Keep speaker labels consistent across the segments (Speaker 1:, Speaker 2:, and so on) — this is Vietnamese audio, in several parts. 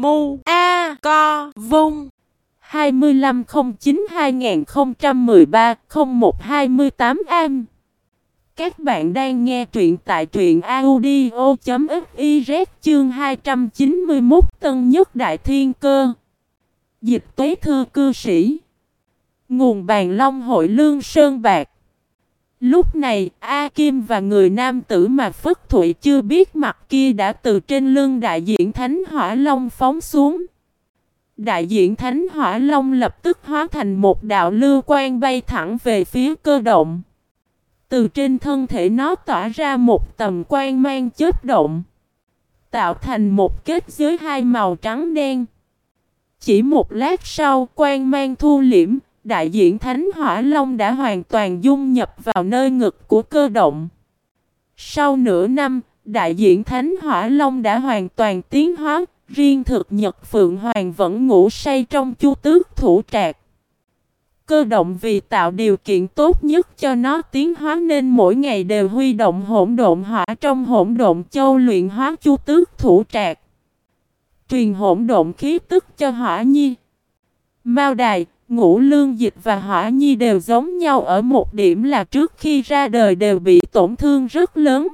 Speaker 1: Mu A Co Vung 2509-2013-0128 Am Các bạn đang nghe truyện tại truyện audio.fiz chương 291 Tân Nhất Đại Thiên Cơ. Dịch tuế thư cư sĩ. Nguồn bàn long hội lương sơn bạc. Lúc này, A Kim và người nam tử mà Phất Thụy chưa biết mặt kia đã từ trên lưng đại diện Thánh Hỏa Long phóng xuống. Đại diện Thánh Hỏa Long lập tức hóa thành một đạo lưu quan bay thẳng về phía cơ động. Từ trên thân thể nó tỏa ra một tầm quan mang chớp động. Tạo thành một kết giới hai màu trắng đen. Chỉ một lát sau quan mang thu liễm, đại diện Thánh Hỏa Long đã hoàn toàn dung nhập vào nơi ngực của cơ động. Sau nửa năm, đại diện Thánh Hỏa Long đã hoàn toàn tiến hóa, riêng thực Nhật Phượng Hoàng vẫn ngủ say trong chu tước thủ trạc. Cơ động vì tạo điều kiện tốt nhất cho nó tiến hóa nên mỗi ngày đều huy động hỗn độn hỏa trong hỗn độn châu luyện hóa chu tước thủ trạc. Truyền hỗn độn khí tức cho hỏa nhi. Mao đài, Ngũ Lương Dịch và Hỏa Nhi đều giống nhau ở một điểm là trước khi ra đời đều bị tổn thương rất lớn.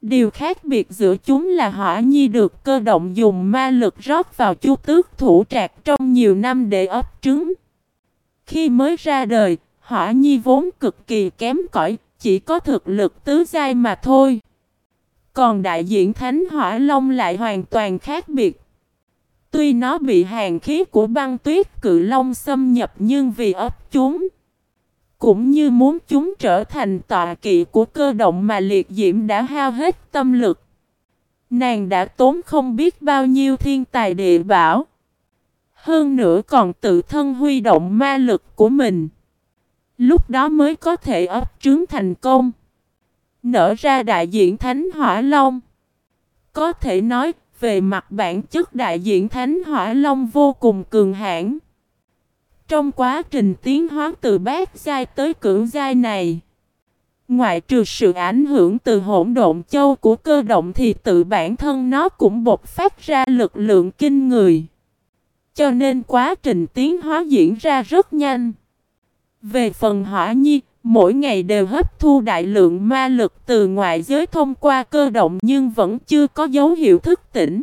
Speaker 1: Điều khác biệt giữa chúng là Hỏa Nhi được cơ động dùng ma lực rót vào chu tước thủ trạc trong nhiều năm để ấp trứng. Khi mới ra đời, Hỏa Nhi vốn cực kỳ kém cỏi, chỉ có thực lực tứ giai mà thôi. Còn đại diện Thánh Hỏa Long lại hoàn toàn khác biệt. Tuy nó bị hàng khí của băng tuyết cự long xâm nhập nhưng vì ấp chúng, Cũng như muốn chúng trở thành tọa kỵ của cơ động mà liệt diễm đã hao hết tâm lực. Nàng đã tốn không biết bao nhiêu thiên tài địa bảo, Hơn nữa còn tự thân huy động ma lực của mình. Lúc đó mới có thể ấp trứng thành công, Nở ra đại diện Thánh Hỏa Long. Có thể nói về mặt bản chất đại diện Thánh Hỏa Long vô cùng cường hãn. Trong quá trình tiến hóa từ bát giai tới cưỡng giai này, ngoại trừ sự ảnh hưởng từ hỗn độn châu của cơ động thì tự bản thân nó cũng bộc phát ra lực lượng kinh người. Cho nên quá trình tiến hóa diễn ra rất nhanh. Về phần hỏa nhi, mỗi ngày đều hấp thu đại lượng ma lực từ ngoại giới thông qua cơ động nhưng vẫn chưa có dấu hiệu thức tỉnh.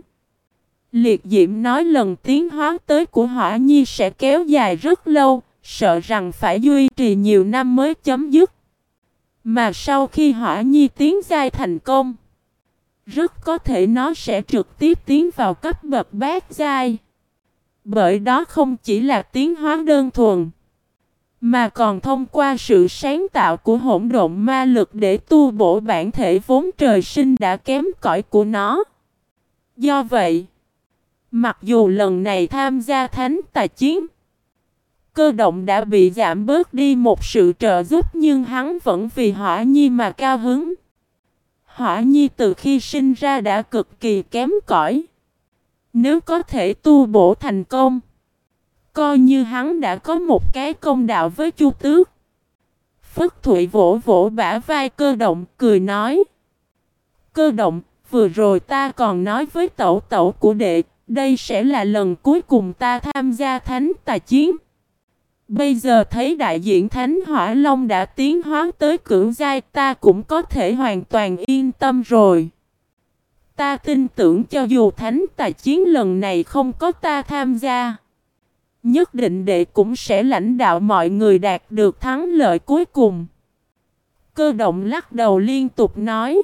Speaker 1: Liệt diễm nói lần tiến hóa tới của hỏa nhi sẽ kéo dài rất lâu, sợ rằng phải duy trì nhiều năm mới chấm dứt. Mà sau khi hỏa nhi tiến giai thành công, rất có thể nó sẽ trực tiếp tiến vào cấp bậc bát giai. Bởi đó không chỉ là tiến hóa đơn thuần, mà còn thông qua sự sáng tạo của hỗn độn ma lực để tu bổ bản thể vốn trời sinh đã kém cỏi của nó. Do vậy, mặc dù lần này tham gia thánh tài chiến, cơ động đã bị giảm bớt đi một sự trợ giúp nhưng hắn vẫn vì hỏa nhi mà cao hứng. Hỏa nhi từ khi sinh ra đã cực kỳ kém cỏi. Nếu có thể tu bổ thành công, Coi như hắn đã có một cái công đạo với Chu Tước. Phất Thụy vỗ vỗ bả vai cơ động, cười nói. Cơ động, vừa rồi ta còn nói với tẩu tẩu của đệ, đây sẽ là lần cuối cùng ta tham gia thánh tài chiến. Bây giờ thấy đại diện Thánh Hỏa Long đã tiến hóa tới cưỡng giai ta cũng có thể hoàn toàn yên tâm rồi. Ta tin tưởng cho dù thánh tài chiến lần này không có ta tham gia. Nhất định đệ cũng sẽ lãnh đạo mọi người đạt được thắng lợi cuối cùng. Cơ động lắc đầu liên tục nói.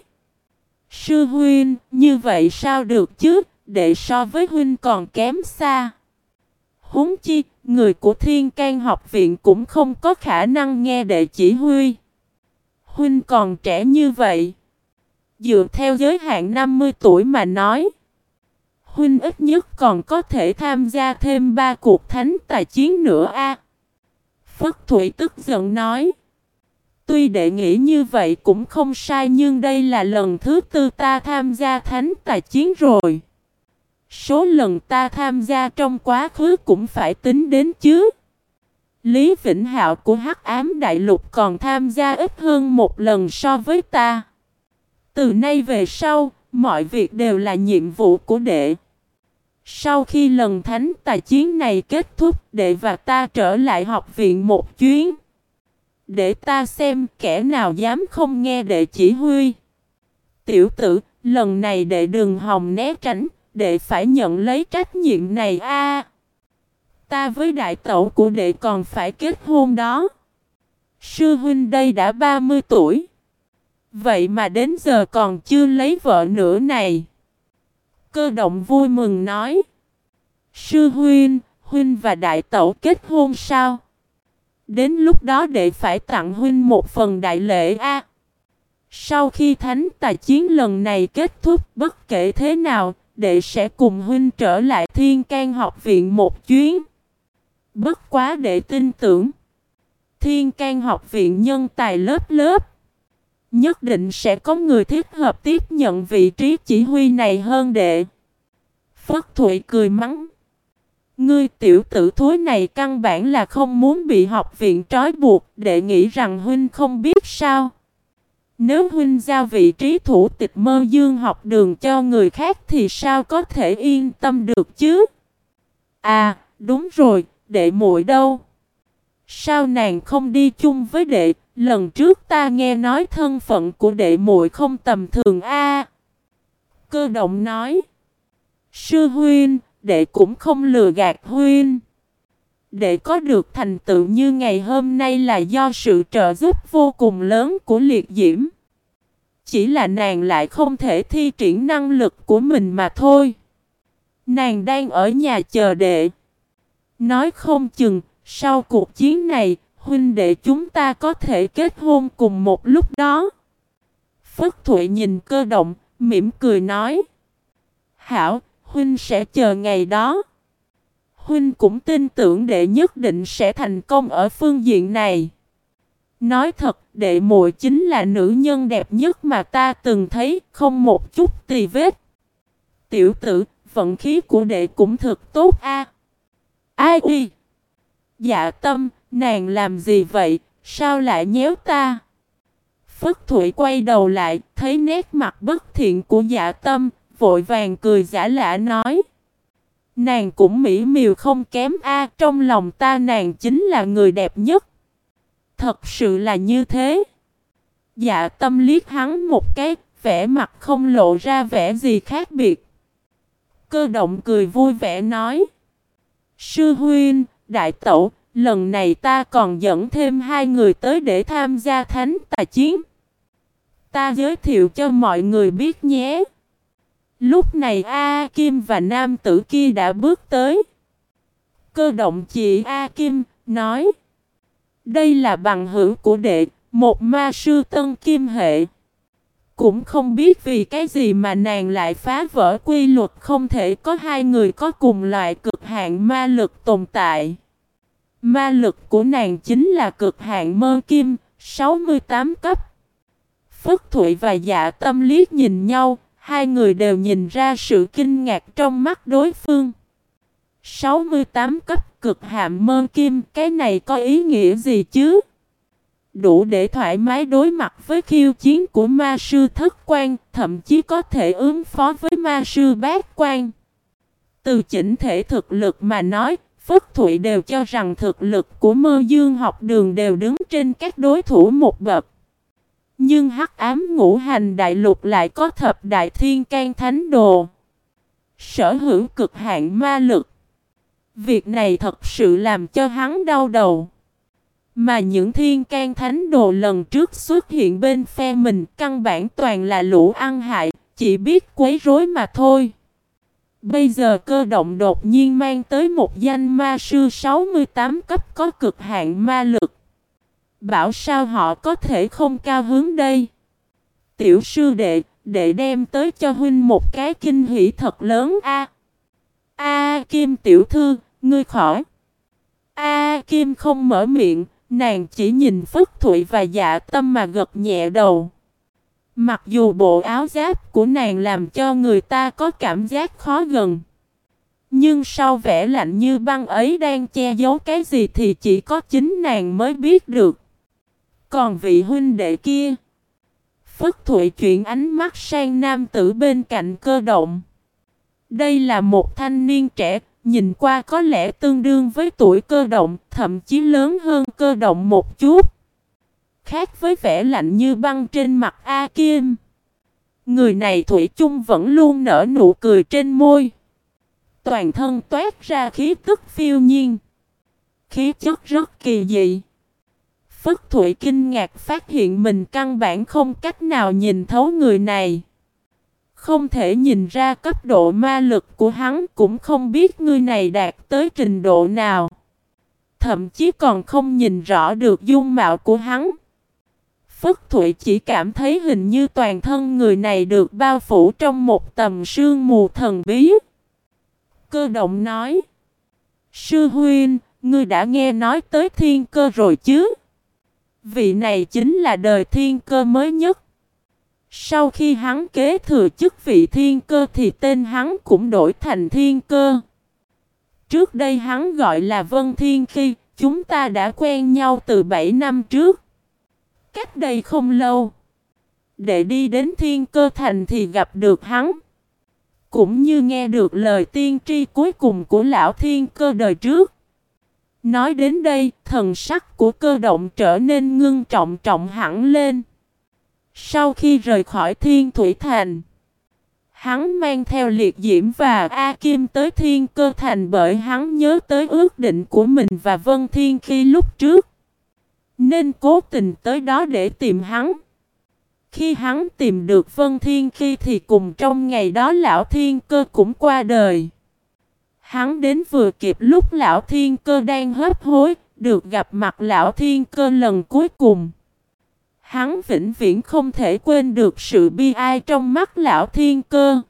Speaker 1: Sư huynh, như vậy sao được chứ, đệ so với huynh còn kém xa. Huống chi, người của thiên can học viện cũng không có khả năng nghe đệ chỉ huy. Huynh còn trẻ như vậy. Dựa theo giới hạn 50 tuổi mà nói huynh ít nhất còn có thể tham gia thêm ba cuộc thánh tài chiến nữa a. Phất Thụy tức giận nói. Tuy đệ nghĩ như vậy cũng không sai nhưng đây là lần thứ tư ta tham gia thánh tài chiến rồi. Số lần ta tham gia trong quá khứ cũng phải tính đến chứ. Lý Vĩnh Hạo của Hắc Ám Đại Lục còn tham gia ít hơn một lần so với ta. Từ nay về sau, mọi việc đều là nhiệm vụ của đệ. Sau khi lần thánh tài chiến này kết thúc, đệ và ta trở lại học viện một chuyến. Để ta xem kẻ nào dám không nghe đệ chỉ huy. Tiểu tử, lần này đệ đừng hòng né tránh, đệ phải nhận lấy trách nhiệm này a. ta với đại tẩu của đệ còn phải kết hôn đó. Sư huynh đây đã 30 tuổi. Vậy mà đến giờ còn chưa lấy vợ nữa này. Cơ động vui mừng nói. Sư huynh, huynh và đại tẩu kết hôn sao? Đến lúc đó đệ phải tặng huynh một phần đại lễ a. sau khi thánh tài chiến lần này kết thúc bất kể thế nào, đệ sẽ cùng huynh trở lại thiên can học viện một chuyến. Bất quá đệ tin tưởng. Thiên can học viện nhân tài lớp lớp. Nhất định sẽ có người thích hợp tiếp nhận vị trí chỉ huy này hơn đệ. Phất Thụy cười mắng. Ngươi tiểu tử thối này căn bản là không muốn bị học viện trói buộc để nghĩ rằng huynh không biết sao. Nếu huynh giao vị trí thủ tịch mơ dương học đường cho người khác thì sao có thể yên tâm được chứ? À, đúng rồi, đệ muội đâu? Sao nàng không đi chung với đệ? Lần trước ta nghe nói thân phận của đệ muội không tầm thường a. cơ động nói. Sư huynh, đệ cũng không lừa gạt huynh. Đệ có được thành tựu như ngày hôm nay là do sự trợ giúp vô cùng lớn của liệt diễm. Chỉ là nàng lại không thể thi triển năng lực của mình mà thôi. Nàng đang ở nhà chờ đệ. Nói không chừng, sau cuộc chiến này, huynh đệ chúng ta có thể kết hôn cùng một lúc đó. Phất Thụy nhìn cơ động, mỉm cười nói. Hảo, huynh sẽ chờ ngày đó. Huynh cũng tin tưởng đệ nhất định sẽ thành công ở phương diện này. Nói thật, đệ muội chính là nữ nhân đẹp nhất mà ta từng thấy, không một chút tì vết. Tiểu tử, vận khí của đệ cũng thật tốt a. Ai uy? Dạ tâm, nàng làm gì vậy, sao lại nhéo ta? Phất Thụy quay đầu lại, thấy nét mặt bất thiện của dạ tâm, vội vàng cười giả lạ nói. Nàng cũng mỹ miều không kém a trong lòng ta nàng chính là người đẹp nhất. Thật sự là như thế. Dạ tâm liếc hắn một cái, vẻ mặt không lộ ra vẻ gì khác biệt. Cơ động cười vui vẻ nói. Sư huynh, đại tẩu, lần này ta còn dẫn thêm hai người tới để tham gia thánh tài chiến. Ta giới thiệu cho mọi người biết nhé. Lúc này A Kim và nam tử kia đã bước tới. Cơ động chị A Kim nói. Đây là bằng hữu của đệ, một ma sư tân kim hệ. Cũng không biết vì cái gì mà nàng lại phá vỡ quy luật không thể có hai người có cùng loại cực hạn ma lực tồn tại. Ma lực của nàng chính là cực hạn mơ kim, 68 cấp. Phất Thụy và dạ tâm liếc nhìn nhau, hai người đều nhìn ra sự kinh ngạc trong mắt đối phương. 68 cấp cực hạn mơ kim, cái này có ý nghĩa gì chứ? Đủ để thoải mái đối mặt với khiêu chiến của ma sư thất quan, thậm chí có thể ứng phó với ma sư bát quan. Từ chỉnh thể thực lực mà nói, Phất Thụy đều cho rằng thực lực của mơ dương học đường đều đứng trên các đối thủ một bậc. Nhưng hắc ám ngũ hành đại lục lại có thập đại thiên can thánh đồ. Sở hữu cực hạn ma lực. Việc này thật sự làm cho hắn đau đầu. Mà những thiên can thánh đồ lần trước xuất hiện bên phe mình căn bản toàn là lũ ăn hại, chỉ biết quấy rối mà thôi. Bây giờ cơ động đột nhiên mang tới một danh ma sư 68 cấp có cực hạn ma lực. Bảo sao họ có thể không cao hướng đây. Tiểu sư đệ, đệ đem tới cho huynh một cái kinh hỷ thật lớn a. A Kim tiểu thư, ngươi khỏi. A Kim không mở miệng, nàng chỉ nhìn Phất Thụy và dạ tâm mà gật nhẹ đầu. Mặc dù bộ áo giáp của nàng làm cho người ta có cảm giác khó gần. Nhưng sau vẻ lạnh như băng ấy đang che giấu cái gì thì chỉ có chính nàng mới biết được. Còn vị huynh đệ kia. Phất Thụy chuyển ánh mắt sang nam tử bên cạnh cơ động. Đây là một thanh niên trẻ, nhìn qua có lẽ tương đương với tuổi cơ động, thậm chí lớn hơn cơ động một chút. Khác với vẻ lạnh như băng trên mặt A Kim. Người này Thủy chung vẫn luôn nở nụ cười trên môi. Toàn thân toát ra khí tức phiêu nhiên. Khí chất rất kỳ dị. Phất Thụy kinh ngạc phát hiện mình căn bản không cách nào nhìn thấu người này. Không thể nhìn ra cấp độ ma lực của hắn cũng không biết người này đạt tới trình độ nào. Thậm chí còn không nhìn rõ được dung mạo của hắn. Phất Thụy chỉ cảm thấy hình như toàn thân người này được bao phủ trong một tầm sương mù thần bí. Cơ động nói. Sư huynh, ngươi đã nghe nói tới thiên cơ rồi chứ? Vị này chính là đời thiên cơ mới nhất. Sau khi hắn kế thừa chức vị thiên cơ thì tên hắn cũng đổi thành thiên cơ. Trước đây hắn gọi là Vân Thiên Khi, chúng ta đã quen nhau từ 7 năm trước. Cách đây không lâu, để đi đến thiên cơ thành thì gặp được hắn. Cũng như nghe được lời tiên tri cuối cùng của lão thiên cơ đời trước. Nói đến đây, thần sắc của cơ động trở nên ngưng trọng trọng hẳn lên. Sau khi rời khỏi Thiên Thủy Thành, hắn mang theo liệt diễm và A Kim tới Thiên Cơ Thành bởi hắn nhớ tới ước định của mình và Vân Thiên khi lúc trước. Nên cố tình tới đó để tìm hắn. Khi hắn tìm được Vân Thiên khi thì cùng trong ngày đó Lão Thiên Cơ cũng qua đời. Hắn đến vừa kịp lúc Lão Thiên Cơ đang hấp hối, được gặp mặt Lão Thiên Cơ lần cuối cùng. Hắn vĩnh viễn không thể quên được sự bi ai trong mắt lão thiên cơ.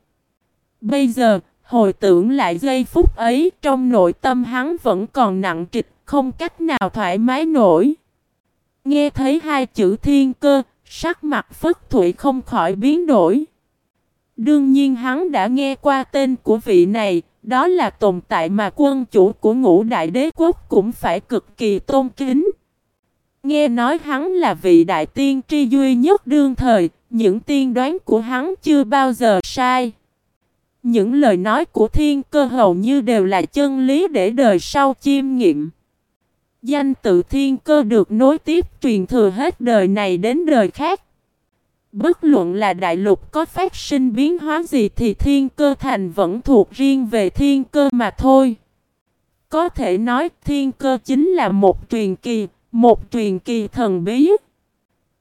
Speaker 1: Bây giờ, hồi tưởng lại giây phút ấy, trong nội tâm hắn vẫn còn nặng trịch, không cách nào thoải mái nổi. Nghe thấy hai chữ thiên cơ, sắc mặt phất thụy không khỏi biến đổi. Đương nhiên hắn đã nghe qua tên của vị này, đó là tồn tại mà quân chủ của ngũ đại đế quốc cũng phải cực kỳ tôn kính. Nghe nói hắn là vị đại tiên tri duy nhất đương thời, những tiên đoán của hắn chưa bao giờ sai. Những lời nói của thiên cơ hầu như đều là chân lý để đời sau chiêm nghiệm. Danh tự thiên cơ được nối tiếp truyền thừa hết đời này đến đời khác. Bất luận là đại lục có phát sinh biến hóa gì thì thiên cơ thành vẫn thuộc riêng về thiên cơ mà thôi. Có thể nói thiên cơ chính là một truyền kỳ, một truyền kỳ thần bí.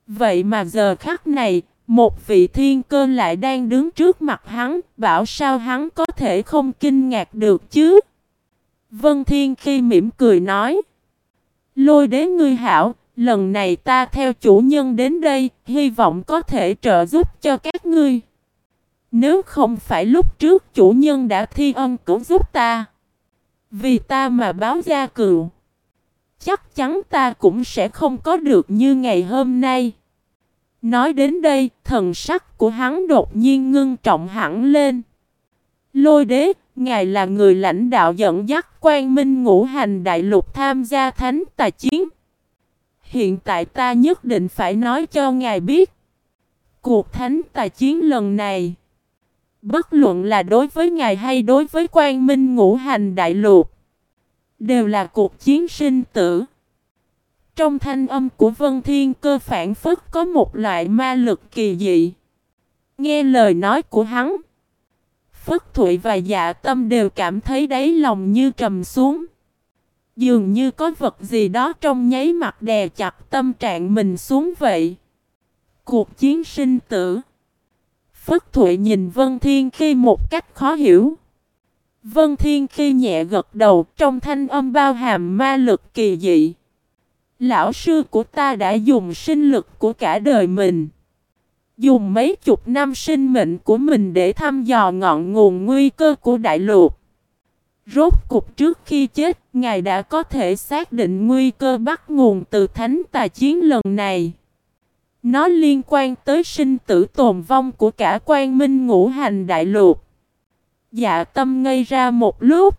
Speaker 1: Vậy mà giờ khắc này, một vị thiên cơ lại đang đứng trước mặt hắn, bảo sao hắn có thể không kinh ngạc được chứ? Vân Thiên khi mỉm cười nói. Lôi đế ngươi hảo, lần này ta theo chủ nhân đến đây, hy vọng có thể trợ giúp cho các ngươi. Nếu không phải lúc trước chủ nhân đã thi ân cứu giúp ta. Vì ta mà báo gia cựu chắc chắn ta cũng sẽ không có được như ngày hôm nay. Nói đến đây, thần sắc của hắn đột nhiên ngưng trọng hẳn lên. Lôi đế, ngài là người lãnh đạo dẫn dắt quan minh ngũ hành đại lục tham gia thánh tài chiến. Hiện tại ta nhất định phải nói cho ngài biết. Cuộc thánh tài chiến lần này, bất luận là đối với ngài hay đối với quan minh ngũ hành đại lục, Đều là cuộc chiến sinh tử. Trong thanh âm của Vân Thiên cơ phản phất có một loại ma lực kỳ dị. Nghe lời nói của hắn. Phất Thụy và dạ tâm đều cảm thấy đáy lòng như trầm xuống. Dường như có vật gì đó trong nháy mặt đè chặt tâm trạng mình xuống vậy. Cuộc chiến sinh tử. Phất Thụy nhìn Vân Thiên khi một cách khó hiểu. Vân Thiên khi nhẹ gật đầu trong thanh âm bao hàm ma lực kỳ dị. Lão sư của ta đã dùng sinh lực của cả đời mình. Dùng mấy chục năm sinh mệnh của mình để thăm dò ngọn nguồn nguy cơ của đại lục. Rốt cục trước khi chết, Ngài đã có thể xác định nguy cơ bắt nguồn từ thánh tà chiến lần này. Nó liên quan tới sinh tử tồn vong của cả quan minh ngũ hành đại lục. Dạ tâm ngây ra một lúc.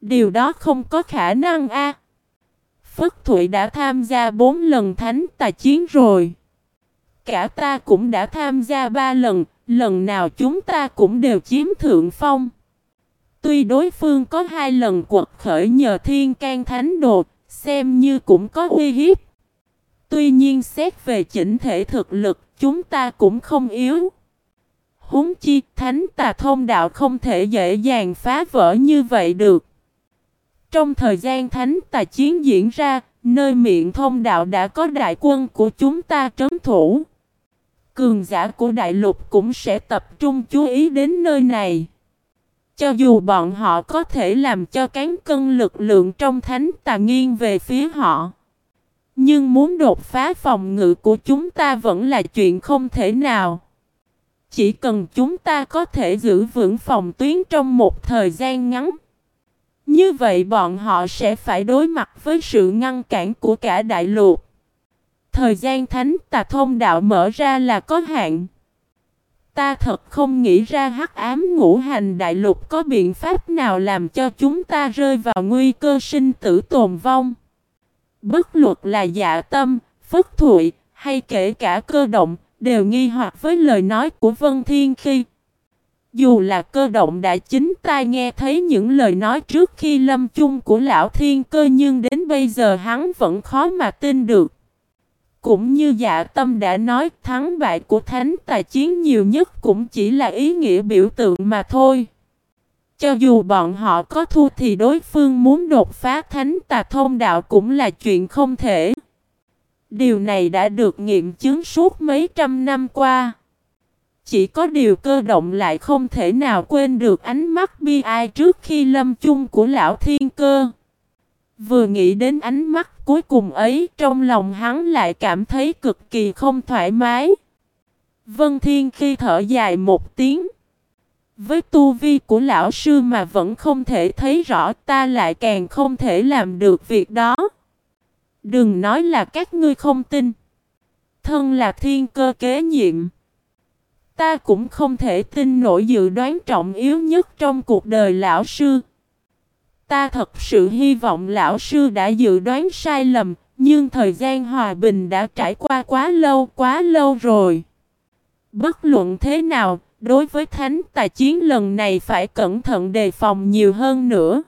Speaker 1: Điều đó không có khả năng a. Phất Thụy đã tham gia bốn lần thánh tài chiến rồi. Cả ta cũng đã tham gia ba lần, lần nào chúng ta cũng đều chiếm thượng phong. Tuy đối phương có hai lần quật khởi nhờ thiên can thánh đồ, xem như cũng có uy hiếp. Tuy nhiên xét về chỉnh thể thực lực, chúng ta cũng không yếu. Húng chi, thánh tà thông đạo không thể dễ dàng phá vỡ như vậy được. Trong thời gian thánh tà chiến diễn ra, nơi miệng thông đạo đã có đại quân của chúng ta trấn thủ. Cường giả của đại lục cũng sẽ tập trung chú ý đến nơi này. Cho dù bọn họ có thể làm cho cán cân lực lượng trong thánh tà nghiêng về phía họ. Nhưng muốn đột phá phòng ngự của chúng ta vẫn là chuyện không thể nào. Chỉ cần chúng ta có thể giữ vững phòng tuyến trong một thời gian ngắn. Như vậy bọn họ sẽ phải đối mặt với sự ngăn cản của cả đại lục. Thời gian thánh tà thông đạo mở ra là có hạn. Ta thật không nghĩ ra hắc ám ngũ hành đại lục có biện pháp nào làm cho chúng ta rơi vào nguy cơ sinh tử tồn vong. Bất luật là dạ tâm, phất thụy, hay kể cả cơ động, đều nghi hoặc với lời nói của Vân Thiên khi. Dù là cơ động đã chính tai nghe thấy những lời nói trước khi lâm chung của lão thiên cơ nhưng đến bây giờ hắn vẫn khó mà tin được. Cũng như dạ tâm đã nói, thắng bại của thánh tài chiến nhiều nhất cũng chỉ là ý nghĩa biểu tượng mà thôi. Cho dù bọn họ có thua thì đối phương muốn đột phá thánh tà thông đạo cũng là chuyện không thể. Điều này đã được nghiệm chứng suốt mấy trăm năm qua. Chỉ có điều cơ động lại không thể nào quên được ánh mắt bi ai trước khi lâm chung của lão thiên cơ. Vừa nghĩ đến ánh mắt cuối cùng ấy, trong lòng hắn lại cảm thấy cực kỳ không thoải mái. Vân Thiên khi thở dài một tiếng. Với tu vi của lão sư mà vẫn không thể thấy rõ, ta lại càng không thể làm được việc đó. Đừng nói là các ngươi không tin. Thân là thiên cơ kế nhiệm. Ta cũng không thể tin nổi dự đoán trọng yếu nhất trong cuộc đời lão sư. Ta thật sự hy vọng lão sư đã dự đoán sai lầm, nhưng thời gian hòa bình đã trải qua quá lâu quá lâu rồi. Bất luận thế nào, đối với thánh tài chiến lần này phải cẩn thận đề phòng nhiều hơn nữa.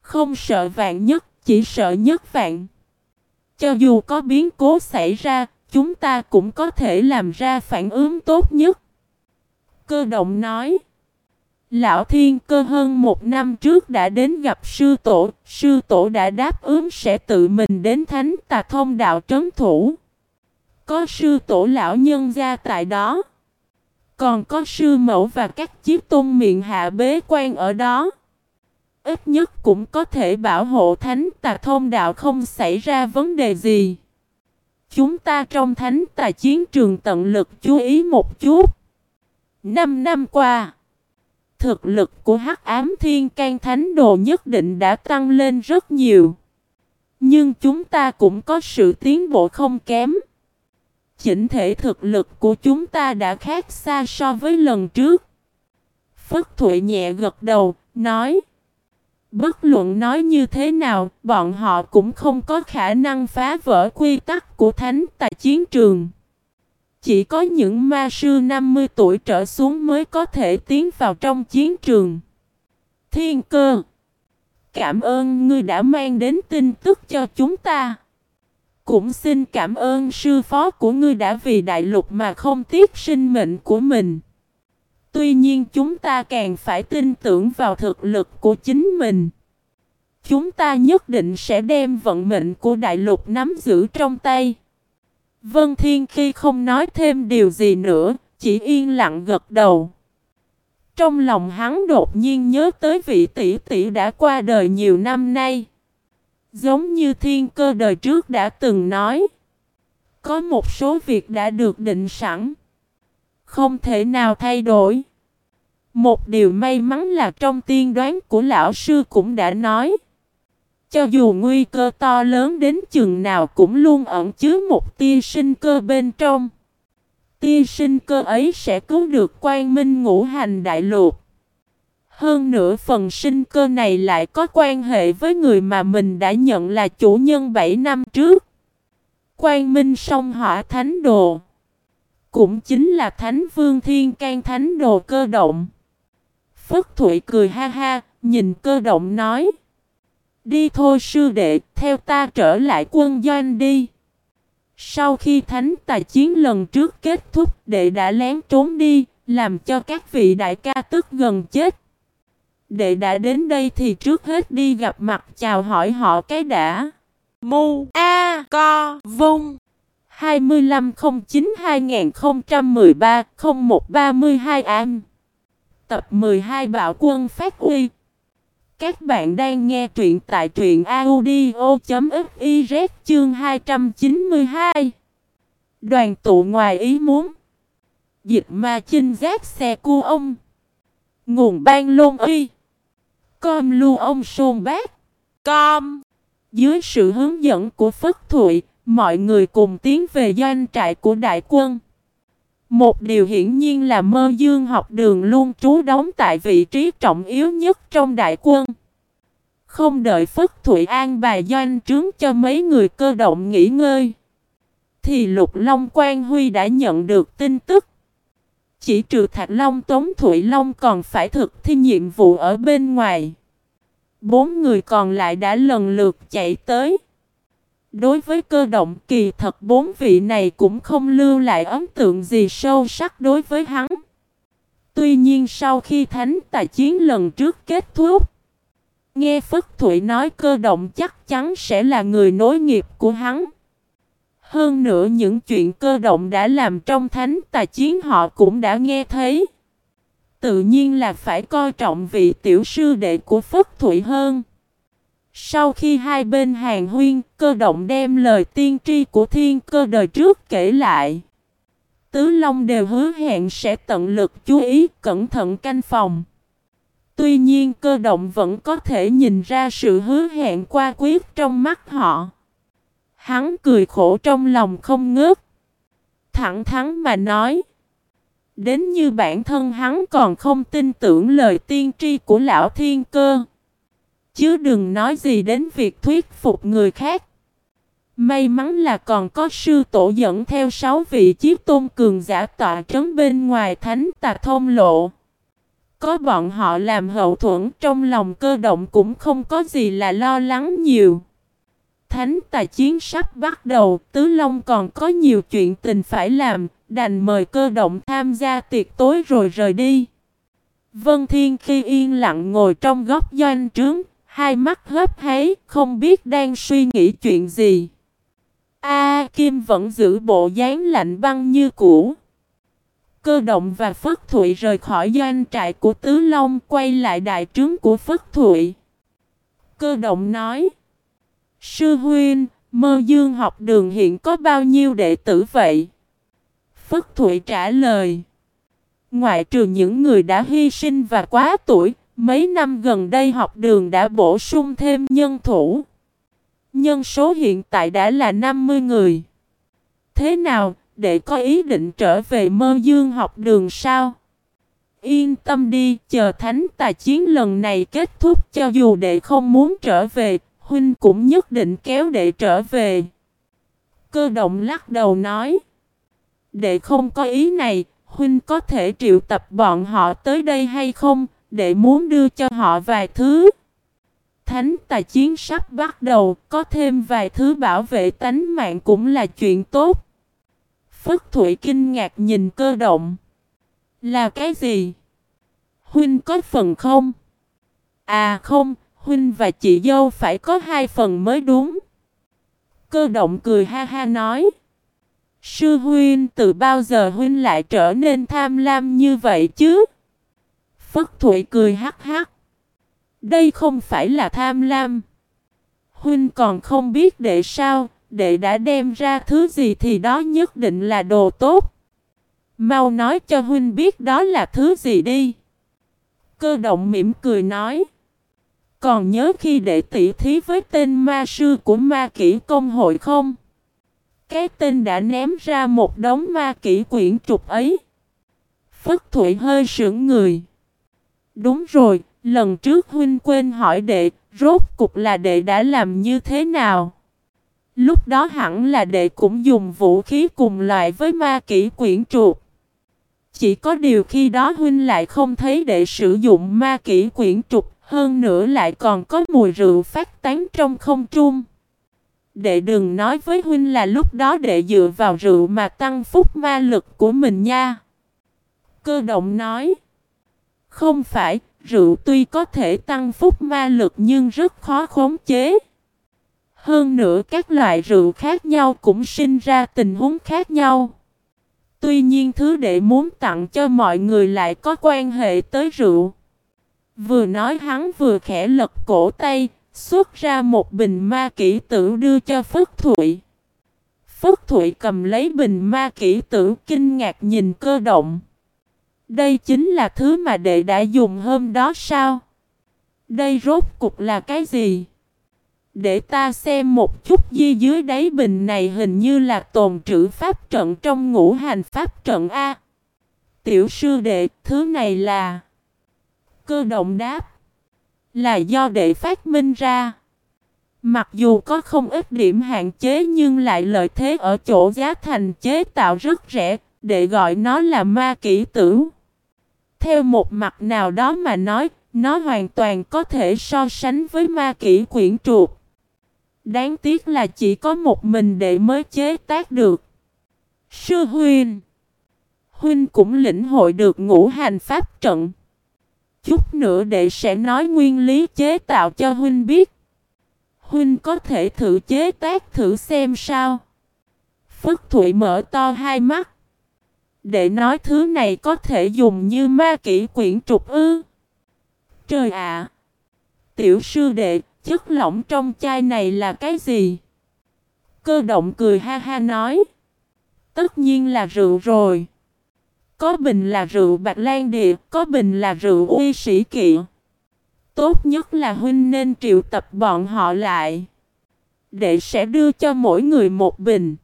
Speaker 1: Không sợ vạn nhất, chỉ sợ nhất vạn. Cho dù có biến cố xảy ra, chúng ta cũng có thể làm ra phản ứng tốt nhất. Cơ động nói. Lão Thiên Cơ hơn một năm trước đã đến gặp sư tổ, sư tổ đã đáp ứng sẽ tự mình đến thánh tà thông đạo trấn thủ. Có sư tổ lão nhân gia tại đó. Còn có sư mẫu và các chiếc tôn miệng hạ bế quan ở đó. Ít nhất cũng có thể bảo hộ thánh tà thông đạo không xảy ra vấn đề gì. Chúng ta trong thánh tà chiến trường tận lực chú ý một chút. Năm năm qua, thực lực của hắc ám thiên can thánh đồ nhất định đã tăng lên rất nhiều. Nhưng chúng ta cũng có sự tiến bộ không kém. Chỉnh thể thực lực của chúng ta đã khác xa so với lần trước. Phất Thụy nhẹ gật đầu, nói Bất luận nói như thế nào, bọn họ cũng không có khả năng phá vỡ quy tắc của thánh tại chiến trường. Chỉ có những ma sư 50 tuổi trở xuống mới có thể tiến vào trong chiến trường. Thiên cơ Cảm ơn ngươi đã mang đến tin tức cho chúng ta. Cũng xin cảm ơn sư phó của ngươi đã vì đại lục mà không tiếc sinh mệnh của mình. Tuy nhiên chúng ta càng phải tin tưởng vào thực lực của chính mình. Chúng ta nhất định sẽ đem vận mệnh của đại lục nắm giữ trong tay. Vân Thiên khi không nói thêm điều gì nữa, chỉ yên lặng gật đầu. Trong lòng hắn đột nhiên nhớ tới vị tỷ tỷ đã qua đời nhiều năm nay. Giống như thiên cơ đời trước đã từng nói. Có một số việc đã được định sẵn. Không thể nào thay đổi. Một điều may mắn là trong tiên đoán của lão sư cũng đã nói. Cho dù nguy cơ to lớn đến chừng nào cũng luôn ẩn chứa một tia sinh cơ bên trong. Tia sinh cơ ấy sẽ cứu được quan minh ngũ hành đại lục. Hơn nữa phần sinh cơ này lại có quan hệ với người mà mình đã nhận là chủ nhân 7 năm trước. Quang Minh song hỏa thánh đồ. Cũng chính là thánh vương thiên can thánh đồ cơ động. Phất Thụy cười ha ha, nhìn cơ động nói. Đi thôi sư đệ, theo ta trở lại quân doanh đi. Sau khi thánh tài chiến lần trước kết thúc, đệ đã lén trốn đi, làm cho các vị đại ca tức gần chết. Đệ đã đến đây thì trước hết đi gặp mặt chào hỏi họ cái đã.
Speaker 2: Mu A Co Vung
Speaker 1: 2509-2013-0132 An Tập 12 Bạo Quân Phát Uy Các bạn đang nghe truyện tại truyện audio.fiz chương 292 Đoàn tụ ngoài ý muốn. Dịch ma chinh giác xe cu ông. Nguồn ban lôn uy Com lưu ông sôn bác.
Speaker 2: Com.
Speaker 1: Dưới sự hướng dẫn của Phất Thụy Mọi người cùng tiến về doanh trại của đại quân. Một điều hiển nhiên là mơ dương học đường luôn trú đóng tại vị trí trọng yếu nhất trong đại quân. Không đợi Phất Thụy An bài doanh trướng cho mấy người cơ động nghỉ ngơi. Thì Lục Long Quang Huy đã nhận được tin tức. Chỉ trừ Thạch Long Tống Thụy Long còn phải thực thi nhiệm vụ ở bên ngoài. Bốn người còn lại đã lần lượt chạy tới. Đối với cơ động kỳ thật bốn vị này cũng không lưu lại ấn tượng gì sâu sắc đối với hắn. Tuy nhiên sau khi thánh tài chiến lần trước kết thúc, nghe Phất Thụy nói cơ động chắc chắn sẽ là người nối nghiệp của hắn. Hơn nữa những chuyện cơ động đã làm trong thánh tài chiến họ cũng đã nghe thấy. Tự nhiên là phải coi trọng vị tiểu sư đệ của Phất Thụy hơn. Sau khi hai bên hàng huyên, cơ động đem lời tiên tri của thiên cơ đời trước kể lại. Tứ Long đều hứa hẹn sẽ tận lực chú ý, cẩn thận canh phòng. Tuy nhiên cơ động vẫn có thể nhìn ra sự hứa hẹn qua quyết trong mắt họ. Hắn cười khổ trong lòng không ngớt. Thẳng thắn mà nói. Đến như bản thân hắn còn không tin tưởng lời tiên tri của lão thiên cơ. Chứ đừng nói gì đến việc thuyết phục người khác. May mắn là còn có sư tổ dẫn theo sáu vị chiếc tôn cường giả tọa trấn bên ngoài thánh tà thông lộ. Có bọn họ làm hậu thuẫn trong lòng cơ động cũng không có gì là lo lắng nhiều. Thánh tà chiến sắp bắt đầu, Tứ Long còn có nhiều chuyện tình phải làm, đành mời cơ động tham gia tiệc tối rồi rời đi. Vân Thiên khi yên lặng ngồi trong góc doanh trướng, Hai mắt hớp háy, không biết đang suy nghĩ chuyện gì. A Kim vẫn giữ bộ dáng lạnh băng như cũ. Cơ động và Phất Thụy rời khỏi doanh trại của Tứ Long quay lại đại trướng của Phất Thụy. Cơ động nói. Sư huynh, mơ dương học đường hiện có bao nhiêu đệ tử vậy? Phất Thụy trả lời. Ngoại trừ những người đã hy sinh và quá tuổi, Mấy năm gần đây học đường đã bổ sung thêm nhân thủ. Nhân số hiện tại đã là 50 người. Thế nào, để có ý định trở về mơ dương học đường sao? Yên tâm đi, chờ thánh tài chiến lần này kết thúc cho dù đệ không muốn trở về, huynh cũng nhất định kéo đệ trở về. Cơ động lắc đầu nói. Đệ không có ý này, huynh có thể triệu tập bọn họ tới đây hay không? Để muốn đưa cho họ vài thứ. Thánh tài chiến sắp bắt đầu, có thêm vài thứ bảo vệ tánh mạng cũng là chuyện tốt. Phất Thụy kinh ngạc nhìn cơ động. Là cái gì? Huynh có phần không? À không, Huynh và chị dâu phải có hai phần mới đúng. Cơ động cười ha ha nói. Sư Huynh từ bao giờ Huynh lại trở nên tham lam như vậy chứ? Phất Thụy cười hắc hắc. Đây không phải là tham lam. Huynh còn không biết đệ sao, đệ đã đem ra thứ gì thì đó nhất định là đồ tốt. Mau nói cho Huynh biết đó là thứ gì đi. Cơ động mỉm cười nói. Còn nhớ khi đệ tỷ thí với tên ma sư của ma kỹ công hội không? Cái tên đã ném ra một đống ma kỹ quyển trục ấy. Phất Thụy hơi sững người. Đúng rồi, lần trước huynh quên hỏi đệ, rốt cục là đệ đã làm như thế nào? Lúc đó hẳn là đệ cũng dùng vũ khí cùng loại với ma kỹ quyển trục Chỉ có điều khi đó huynh lại không thấy đệ sử dụng ma kỹ quyển trục, hơn nữa lại còn có mùi rượu phát tán trong không trung. Đệ đừng nói với huynh là lúc đó đệ dựa vào rượu mà tăng phúc ma lực của mình nha. Cơ động nói. Không phải, rượu tuy có thể tăng phúc ma lực nhưng rất khó khống chế. Hơn nữa các loại rượu khác nhau cũng sinh ra tình huống khác nhau. Tuy nhiên thứ đệ muốn tặng cho mọi người lại có quan hệ tới rượu. Vừa nói hắn vừa khẽ lật cổ tay, xuất ra một bình ma kỹ tử đưa cho Phất Thụy. Phất Thụy cầm lấy bình ma kỹ tử kinh ngạc nhìn cơ động. Đây chính là thứ mà đệ đã dùng hôm đó sao? Đây rốt cục là cái gì? Để ta xem một chút di dưới đáy bình này hình như là tồn trữ pháp trận trong ngũ hành pháp trận A. Tiểu sư đệ, thứ này là... Cơ động đáp. Là do đệ phát minh ra. Mặc dù có không ít điểm hạn chế nhưng lại lợi thế ở chỗ giá thành chế tạo rất rẻ, để gọi nó là ma kỹ tử. Theo một mặt nào đó mà nói, nó hoàn toàn có thể so sánh với ma kỹ quyển trục. Đáng tiếc là chỉ có một mình đệ mới chế tác được. Sư Huynh Huynh cũng lĩnh hội được ngũ hành pháp trận. Chút nữa đệ sẽ nói nguyên lý chế tạo cho Huynh biết. Huynh có thể thử chế tác thử xem sao. Phất Thụy mở to hai mắt. Để nói thứ này có thể dùng như ma kỹ quyển trục ư. Trời ạ! Tiểu sư đệ, chất lỏng trong chai này là cái gì? Cơ động cười ha ha nói. Tất nhiên là rượu rồi. Có bình là rượu bạc lan địa, có bình là rượu uy sĩ kỵ. Tốt nhất là huynh nên triệu tập bọn họ lại. Để sẽ đưa cho mỗi người một bình.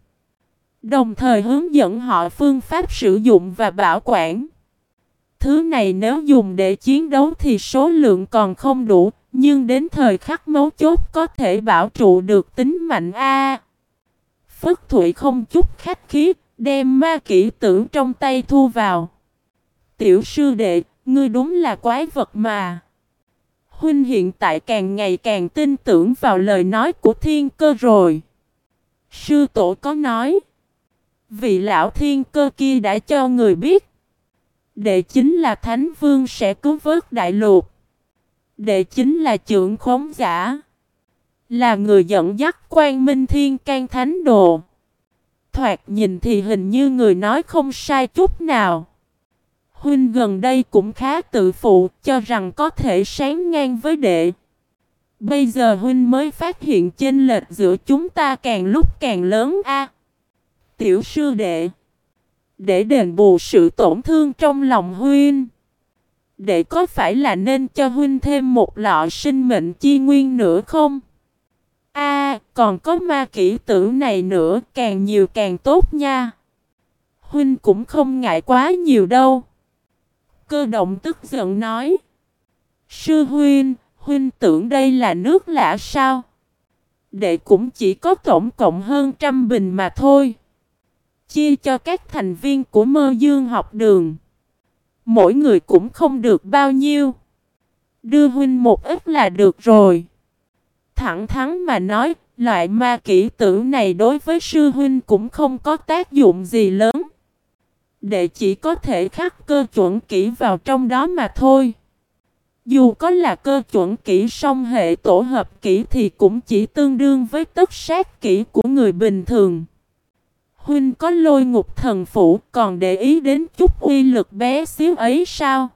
Speaker 1: Đồng thời hướng dẫn họ phương pháp sử dụng và bảo quản. Thứ này nếu dùng để chiến đấu thì số lượng còn không đủ, nhưng đến thời khắc mấu chốt có thể bảo trụ được tính mạnh A. Phất Thụy không chút khách khí, đem ma kỹ tử trong tay thu vào. Tiểu sư đệ, ngươi đúng là quái vật mà. Huynh hiện tại càng ngày càng tin tưởng vào lời nói của thiên cơ rồi. Sư tổ có nói. Vị lão thiên cơ kia đã cho người biết. Đệ chính là Thánh Vương sẽ cứu vớt đại lục. Đệ chính là trưởng khống giả. Là người dẫn dắt quan minh thiên can thánh đồ. Thoạt nhìn thì hình như người nói không sai chút nào. Huynh gần đây cũng khá tự phụ, cho rằng có thể sáng ngang với đệ. Bây giờ Huynh mới phát hiện chênh lệch giữa chúng ta càng lúc càng lớn a tiểu sư đệ. Để đền bù sự tổn thương trong lòng Huynh. để có phải là nên cho Huynh thêm một lọ sinh mệnh chi nguyên nữa không? A, còn có ma kỹ tử này nữa, càng nhiều càng tốt nha. Huynh cũng không ngại quá nhiều đâu. Cơ động tức giận nói. Sư Huynh, Huynh tưởng đây là nước lạ sao? Đệ cũng chỉ có tổng cộng hơn trăm bình mà thôi. Chia cho các thành viên của mơ dương học đường. Mỗi người cũng không được bao nhiêu. Đưa huynh một ít là được rồi. Thẳng thắn mà nói, loại ma kỹ tử này đối với sư huynh cũng không có tác dụng gì lớn. Đệ chỉ có thể khắc cơ chuẩn kỹ vào trong đó mà thôi. Dù có là cơ chuẩn kỹ song hệ tổ hợp kỹ thì cũng chỉ tương đương với tất sát kỹ của người bình thường. Huynh có lôi ngục thần phủ còn để ý đến chút uy lực bé xíu ấy sao?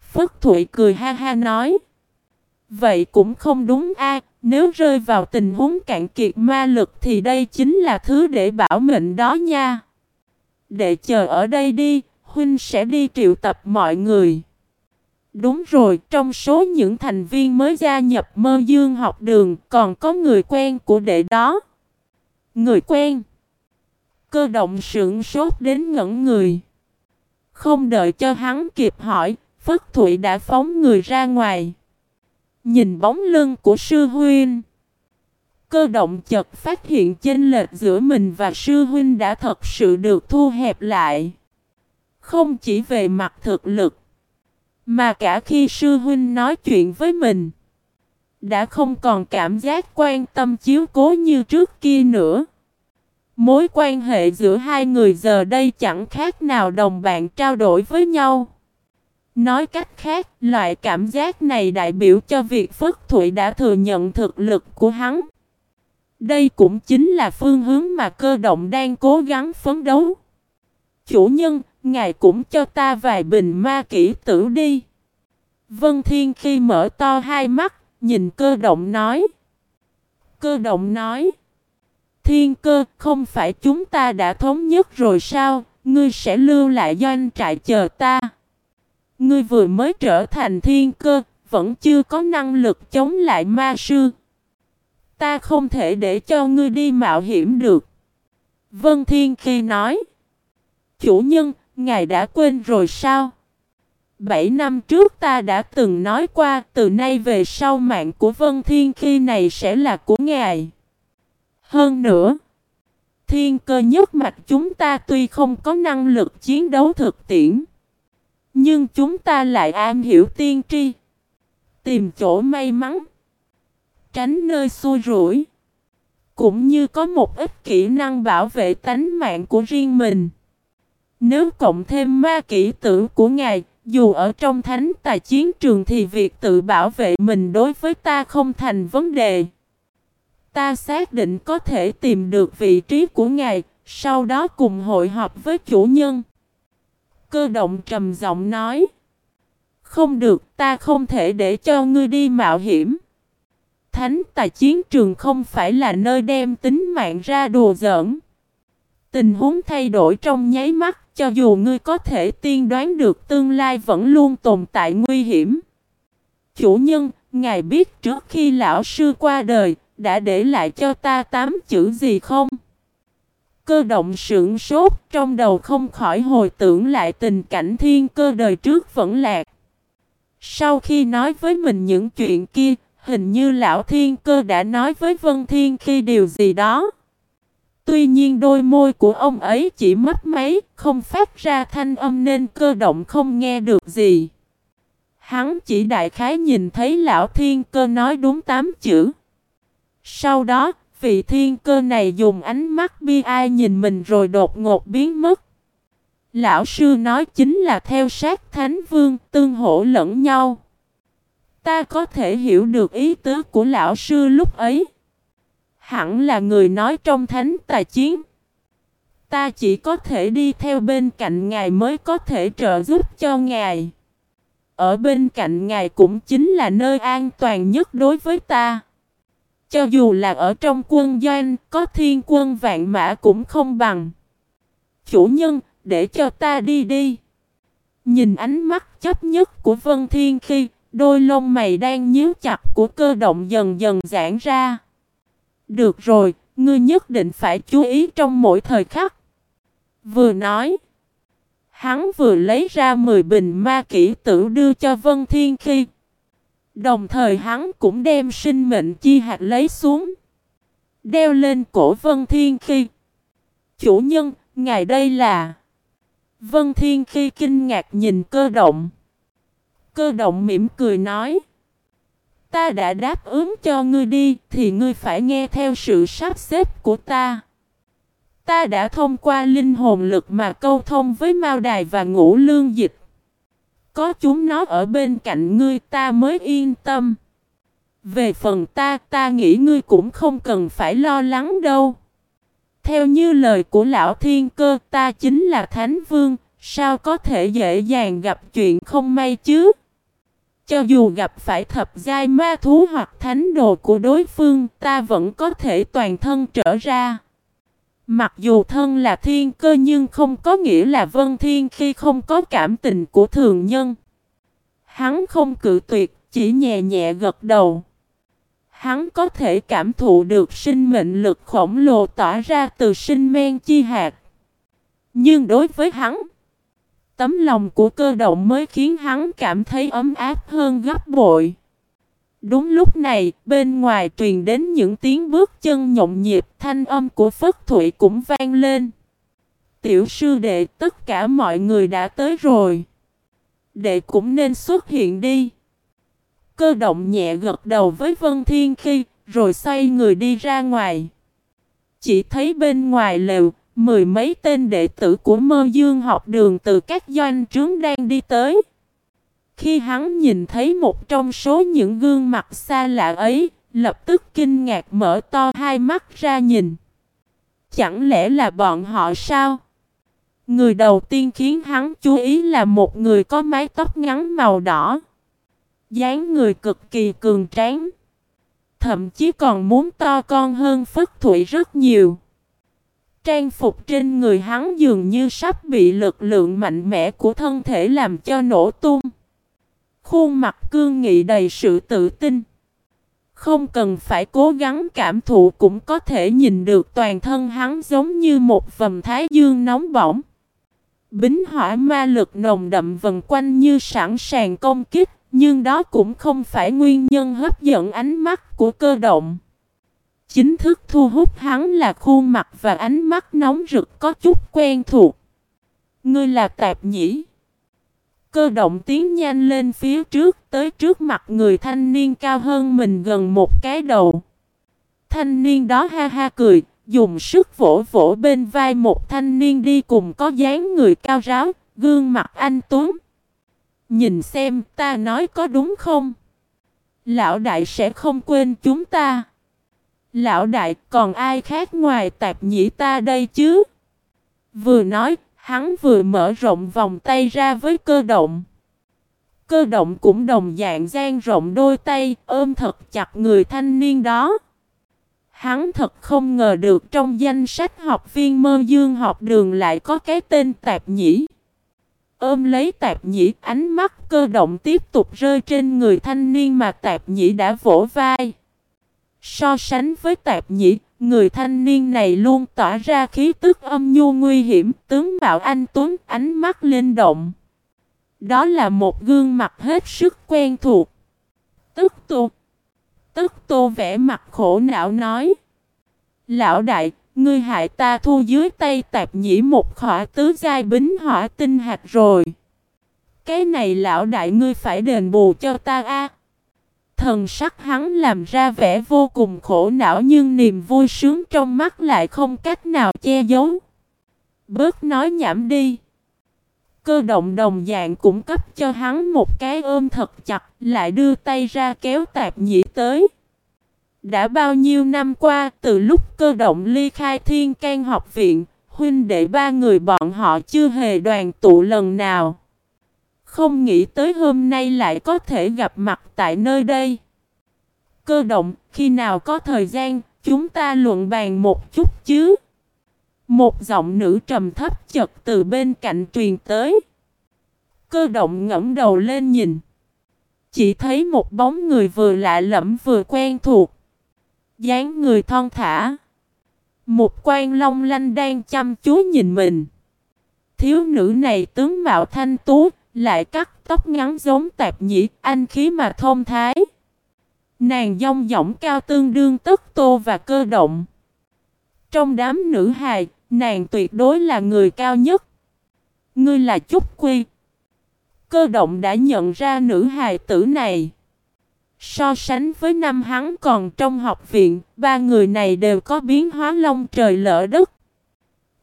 Speaker 1: Phất Thụy cười ha ha nói. Vậy cũng không đúng a nếu rơi vào tình huống cạn kiệt ma lực thì đây chính là thứ để bảo mệnh đó nha. Để chờ ở đây đi, Huynh sẽ đi triệu tập mọi người. Đúng rồi, trong số những thành viên mới gia nhập mơ dương học đường còn có người quen của đệ đó. Người quen. Cơ động sững sốt đến ngẩn người. Không đợi cho hắn kịp hỏi, Phất Thụy đã phóng người ra ngoài. Nhìn bóng lưng của sư huynh. Cơ động chợt phát hiện chênh lệch giữa mình và sư huynh đã thật sự được thu hẹp lại. Không chỉ về mặt thực lực, mà cả khi sư huynh nói chuyện với mình, đã không còn cảm giác quan tâm chiếu cố như trước kia nữa. Mối quan hệ giữa hai người giờ đây chẳng khác nào đồng bạn trao đổi với nhau. Nói cách khác, loại cảm giác này đại biểu cho việc Phất Thụy đã thừa nhận thực lực của hắn. Đây cũng chính là phương hướng mà cơ động đang cố gắng phấn đấu. Chủ nhân, ngài cũng cho ta vài bình ma kỹ tử đi. Vân Thiên khi mở to hai mắt, nhìn cơ động nói. Cơ động nói. Thiên cơ, không phải chúng ta đã thống nhất rồi sao, ngươi sẽ lưu lại doanh trại chờ ta. Ngươi vừa mới trở thành thiên cơ, vẫn chưa có năng lực chống lại ma sư. Ta không thể để cho ngươi đi mạo hiểm được. Vân Thiên khi nói. Chủ nhân, ngài đã quên rồi sao? Bảy năm trước ta đã từng nói qua, từ nay về sau mạng của Vân Thiên khi này sẽ là của ngài. Hơn nữa, thiên cơ nhất mạch chúng ta tuy không có năng lực chiến đấu thực tiễn, nhưng chúng ta lại am hiểu tiên tri. Tìm chỗ may mắn. Tránh nơi xui rủi. Cũng như có một ít kỹ năng bảo vệ tánh mạng của riêng mình. Nếu cộng thêm ma kỹ tử của ngài, dù ở trong thánh tài chiến trường thì việc tự bảo vệ mình đối với ta không thành vấn đề. Ta xác định có thể tìm được vị trí của ngài, sau đó cùng hội họp với chủ nhân. Cơ động trầm giọng nói. Không được, ta không thể để cho ngươi đi mạo hiểm. Thánh tài chiến trường không phải là nơi đem tính mạng ra đùa giỡn. Tình huống thay đổi trong nháy mắt, cho dù ngươi có thể tiên đoán được tương lai vẫn luôn tồn tại nguy hiểm. Chủ nhân, ngài biết trước khi lão sư qua đời, đã để lại cho ta tám chữ gì không? Cơ động sững sốt trong đầu không khỏi hồi tưởng lại tình cảnh thiên cơ đời trước vẫn lạc. Sau khi nói với mình những chuyện kia, hình như lão thiên cơ đã nói với Vân Thiên khi điều gì đó. Tuy nhiên đôi môi của ông ấy chỉ mất máy, không phát ra thanh âm nên cơ động không nghe được gì. Hắn chỉ đại khái nhìn thấy lão thiên cơ nói đúng tám chữ. Sau đó, vị thiên cơ này dùng ánh mắt bi ai nhìn mình rồi đột ngột biến mất. Lão sư nói chính là theo sát thánh vương tương hỗ lẫn nhau. Ta có thể hiểu được ý tứ của lão sư lúc ấy. Hẳn là người nói trong thánh tài chiến. Ta chỉ có thể đi theo bên cạnh ngài mới có thể trợ giúp cho ngài. Ở bên cạnh ngài cũng chính là nơi an toàn nhất đối với ta. Cho dù là ở trong quân doanh, có thiên quân vạn mã cũng không bằng. Chủ nhân, để cho ta đi đi. Nhìn ánh mắt chấp nhất của Vân Thiên khi đôi lông mày đang nhíu chặt của cơ động dần dần giãn ra. Được rồi, ngươi nhất định phải chú ý trong mỗi thời khắc. Vừa nói, hắn vừa lấy ra 10 bình ma kỹ tử đưa cho Vân Thiên khi Đồng thời hắn cũng đem sinh mệnh chi hạt lấy xuống. Đeo lên cổ Vân Thiên Khi. Chủ nhân, ngài đây là... Vân Thiên Khi kinh ngạc nhìn cơ động. Cơ động mỉm cười nói. Ta đã đáp ứng cho ngươi đi, thì ngươi phải nghe theo sự sắp xếp của ta. Ta đã thông qua linh hồn lực mà câu thông với Mao Đài và Ngũ Lương Dịch. Có chúng nó ở bên cạnh ngươi ta mới yên tâm. Về phần ta, ta nghĩ ngươi cũng không cần phải lo lắng đâu. Theo như lời của lão thiên cơ, ta chính là thánh vương, sao có thể dễ dàng gặp chuyện không may chứ? Cho dù gặp phải thập giai ma thú hoặc thánh đồ của đối phương, ta vẫn có thể toàn thân trở ra. Mặc dù thân là thiên cơ nhưng không có nghĩa là vân thiên khi không có cảm tình của thường nhân. Hắn không cự tuyệt, chỉ nhẹ nhẹ gật đầu. Hắn có thể cảm thụ được sinh mệnh lực khổng lồ tỏa ra từ sinh men chi hạt. Nhưng đối với hắn, tấm lòng của cơ động mới khiến hắn cảm thấy ấm áp hơn gấp bội. Đúng lúc này, bên ngoài truyền đến những tiếng bước chân nhộn nhịp, thanh âm của Phất Thụy cũng vang lên. Tiểu sư đệ tất cả mọi người đã tới rồi. Đệ cũng nên xuất hiện đi. Cơ động nhẹ gật đầu với Vân Thiên khi, rồi xoay người đi ra ngoài. Chỉ thấy bên ngoài lều, mười mấy tên đệ tử của mơ dương học đường từ các doanh trướng đang đi tới. Khi hắn nhìn thấy một trong số những gương mặt xa lạ ấy, lập tức kinh ngạc mở to hai mắt ra nhìn. Chẳng lẽ là bọn họ sao? Người đầu tiên khiến hắn chú ý là một người có mái tóc ngắn màu đỏ. dáng người cực kỳ cường tráng. Thậm chí còn muốn to con hơn Phất thủy rất nhiều. Trang phục trên người hắn dường như sắp bị lực lượng mạnh mẽ của thân thể làm cho nổ tung. Khuôn mặt cương nghị đầy sự tự tin. Không cần phải cố gắng cảm thụ cũng có thể nhìn được toàn thân hắn giống như một vầm thái dương nóng bỏng. Bính hỏa ma lực nồng đậm vần quanh như sẵn sàng công kích, nhưng đó cũng không phải nguyên nhân hấp dẫn ánh mắt của cơ động. Chính thức thu hút hắn là khuôn mặt và ánh mắt nóng rực có chút quen thuộc. Ngươi là tạp nhĩ. Cơ động tiến nhanh lên phía trước tới trước mặt người thanh niên cao hơn mình gần một cái đầu. Thanh niên đó ha ha cười, dùng sức vỗ vỗ bên vai một thanh niên đi cùng có dáng người cao ráo, gương mặt anh Tuấn. Nhìn xem ta nói có đúng không? Lão đại sẽ không quên chúng ta. Lão đại còn ai khác ngoài tạp nhĩ ta đây chứ? Vừa nói, hắn vừa mở rộng vòng tay ra với cơ động. Cơ động cũng đồng dạng gian rộng đôi tay, ôm thật chặt người thanh niên đó. Hắn thật không ngờ được trong danh sách học viên mơ dương học đường lại có cái tên tạp nhĩ. Ôm lấy tạp nhĩ, ánh mắt cơ động tiếp tục rơi trên người thanh niên mà tạp nhĩ đã vỗ vai. So sánh với tạp nhĩ, người thanh niên này luôn tỏa ra khí tức âm nhu nguy hiểm, tướng mạo anh tuấn, ánh mắt linh động. Đó là một gương mặt hết sức quen thuộc. Tức tô Tức tô vẽ mặt khổ não nói. Lão đại, ngươi hại ta thu dưới tay tạp nhĩ một khỏa tứ giai bính hỏa tinh hạt rồi. Cái này lão đại ngươi phải đền bù cho ta a. Thần sắc hắn làm ra vẻ vô cùng khổ não nhưng niềm vui sướng trong mắt lại không cách nào che giấu. Bớt nói nhảm đi. Cơ động đồng dạng cũng cấp cho hắn một cái ôm thật chặt lại đưa tay ra kéo tạp nhĩ tới. Đã bao nhiêu năm qua, từ lúc cơ động ly khai thiên can học viện, huynh đệ ba người bọn họ chưa hề đoàn tụ lần nào. Không nghĩ tới hôm nay lại có thể gặp mặt tại nơi đây. Cơ động, khi nào có thời gian, chúng ta luận bàn một chút chứ. Một giọng nữ trầm thấp chật từ bên cạnh truyền tới. Cơ động ngẩng đầu lên nhìn. Chỉ thấy một bóng người vừa lạ lẫm vừa quen thuộc dáng người thon thả. Một quan long lanh đang chăm chú nhìn mình. Thiếu nữ này tướng mạo thanh tú, lại cắt tóc ngắn giống tạp nhĩ, anh khí mà thông thái. Nàng dông dỏng cao tương đương tất tô và cơ động. Trong đám nữ hài, nàng tuyệt đối là người cao nhất. Ngươi là Trúc Quy. Cơ động đã nhận ra nữ hài tử này. So sánh với năm hắn còn trong học viện, ba người này đều có biến hóa long trời lỡ đất.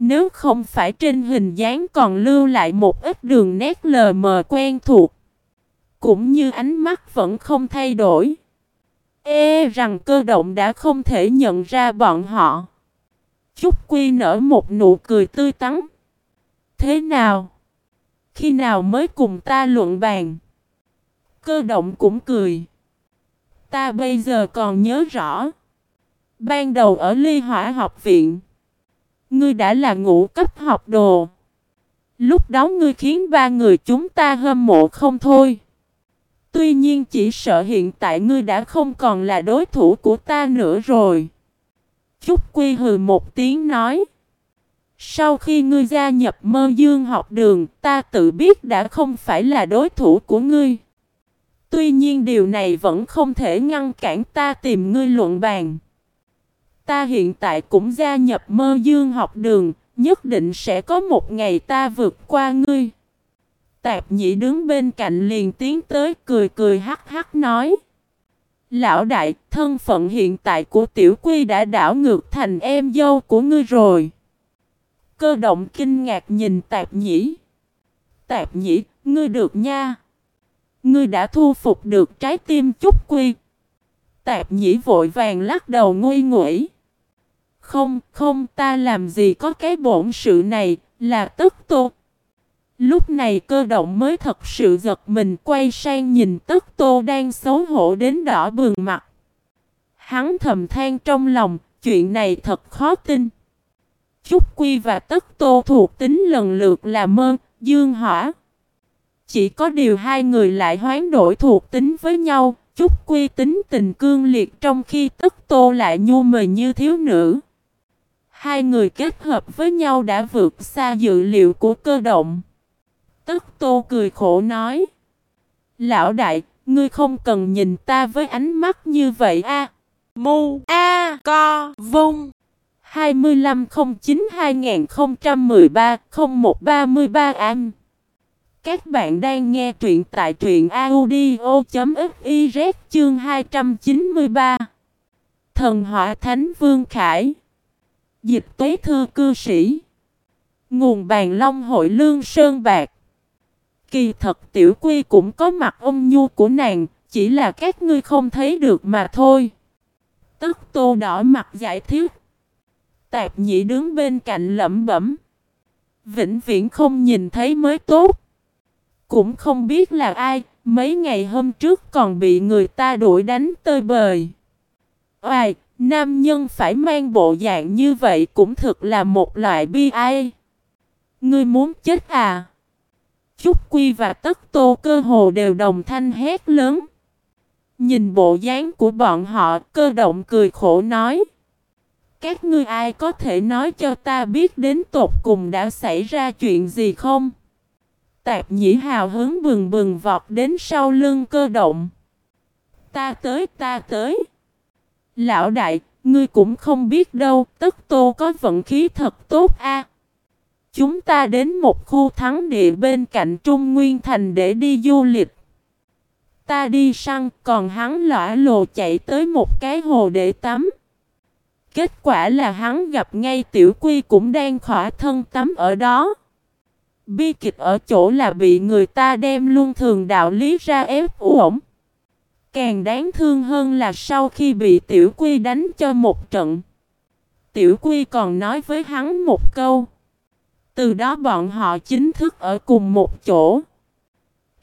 Speaker 1: Nếu không phải trên hình dáng còn lưu lại một ít đường nét lờ mờ quen thuộc, cũng như ánh mắt vẫn không thay đổi. Ê rằng cơ động đã không thể nhận ra bọn họ. Chúc Quy nở một nụ cười tươi tắn. Thế nào? Khi nào mới cùng ta luận bàn? Cơ động cũng cười. Ta bây giờ còn nhớ rõ. Ban đầu ở ly hỏa học viện. Ngươi đã là ngũ cấp học đồ. Lúc đó ngươi khiến ba người chúng ta hâm mộ không thôi. Tuy nhiên chỉ sợ hiện tại ngươi đã không còn là đối thủ của ta nữa rồi. Chúc Quy hừ một tiếng nói. Sau khi ngươi gia nhập mơ dương học đường, ta tự biết đã không phải là đối thủ của ngươi. Tuy nhiên điều này vẫn không thể ngăn cản ta tìm ngươi luận bàn. Ta hiện tại cũng gia nhập mơ dương học đường, nhất định sẽ có một ngày ta vượt qua ngươi. Tạp nhị đứng bên cạnh liền tiến tới cười cười hắc hắc nói. Lão đại, thân phận hiện tại của tiểu quy đã đảo ngược thành em dâu của ngươi rồi. Cơ động kinh ngạc nhìn tạp nhĩ. Tạp nhĩ, ngươi được nha. Ngươi đã thu phục được trái tim chút quy. Tạp nhĩ vội vàng lắc đầu nguy nguẩy. Không, không ta làm gì có cái bổn sự này, là tức tô. Lúc này cơ động mới thật sự giật mình quay sang nhìn tức tô đang xấu hổ đến đỏ bừng mặt. Hắn thầm than trong lòng, chuyện này thật khó tin. Trúc Quy và Tất Tô thuộc tính lần lượt là mơ, dương hỏa. Chỉ có điều hai người lại hoán đổi thuộc tính với nhau, chút Quy tính tình cương liệt trong khi Tức Tô lại nhu mì như thiếu nữ. Hai người kết hợp với nhau đã vượt xa dự liệu của cơ động. Tức Tô cười khổ nói. Lão đại, ngươi không cần nhìn ta với ánh mắt như vậy a.
Speaker 2: Mu A Co Vung
Speaker 1: 2509-2013-0133 Am các bạn đang nghe truyện tại truyện audio.fiz chương 293 Thần họa Thánh Vương Khải. Dịch tuế thư cư sĩ. Nguồn bàn long hội lương sơn bạc. Kỳ thật tiểu quy cũng có mặt ông nhu của nàng, Chỉ là các ngươi không thấy được mà thôi. Tức tô đỏ mặt giải thiết. Tạp nhị đứng bên cạnh lẩm bẩm. Vĩnh viễn không nhìn thấy mới tốt. Cũng không biết là ai, mấy ngày hôm trước còn bị người ta đuổi đánh tơi bời. Oài, nam nhân phải mang bộ dạng như vậy cũng thực là một loại bi ai. Ngươi muốn chết à? Chúc Quy và Tất Tô cơ hồ đều đồng thanh hét lớn. Nhìn bộ dáng của bọn họ, cơ động cười khổ nói. Các ngươi ai có thể nói cho ta biết đến tột cùng đã xảy ra chuyện gì không? Tạp nhĩ hào hứng bừng bừng vọt đến sau lưng cơ động. Ta tới, ta tới. Lão đại, ngươi cũng không biết đâu, tất tô có vận khí thật tốt a. Chúng ta đến một khu thắng địa bên cạnh Trung Nguyên Thành để đi du lịch. Ta đi săn, còn hắn lõa lồ chạy tới một cái hồ để tắm. Kết quả là hắn gặp ngay tiểu quy cũng đang khỏa thân tắm ở đó. Bi kịch ở chỗ là bị người ta đem luôn thường đạo lý ra ép uổng. Càng đáng thương hơn là sau khi bị tiểu quy đánh cho một trận. Tiểu quy còn nói với hắn một câu. Từ đó bọn họ chính thức ở cùng một chỗ.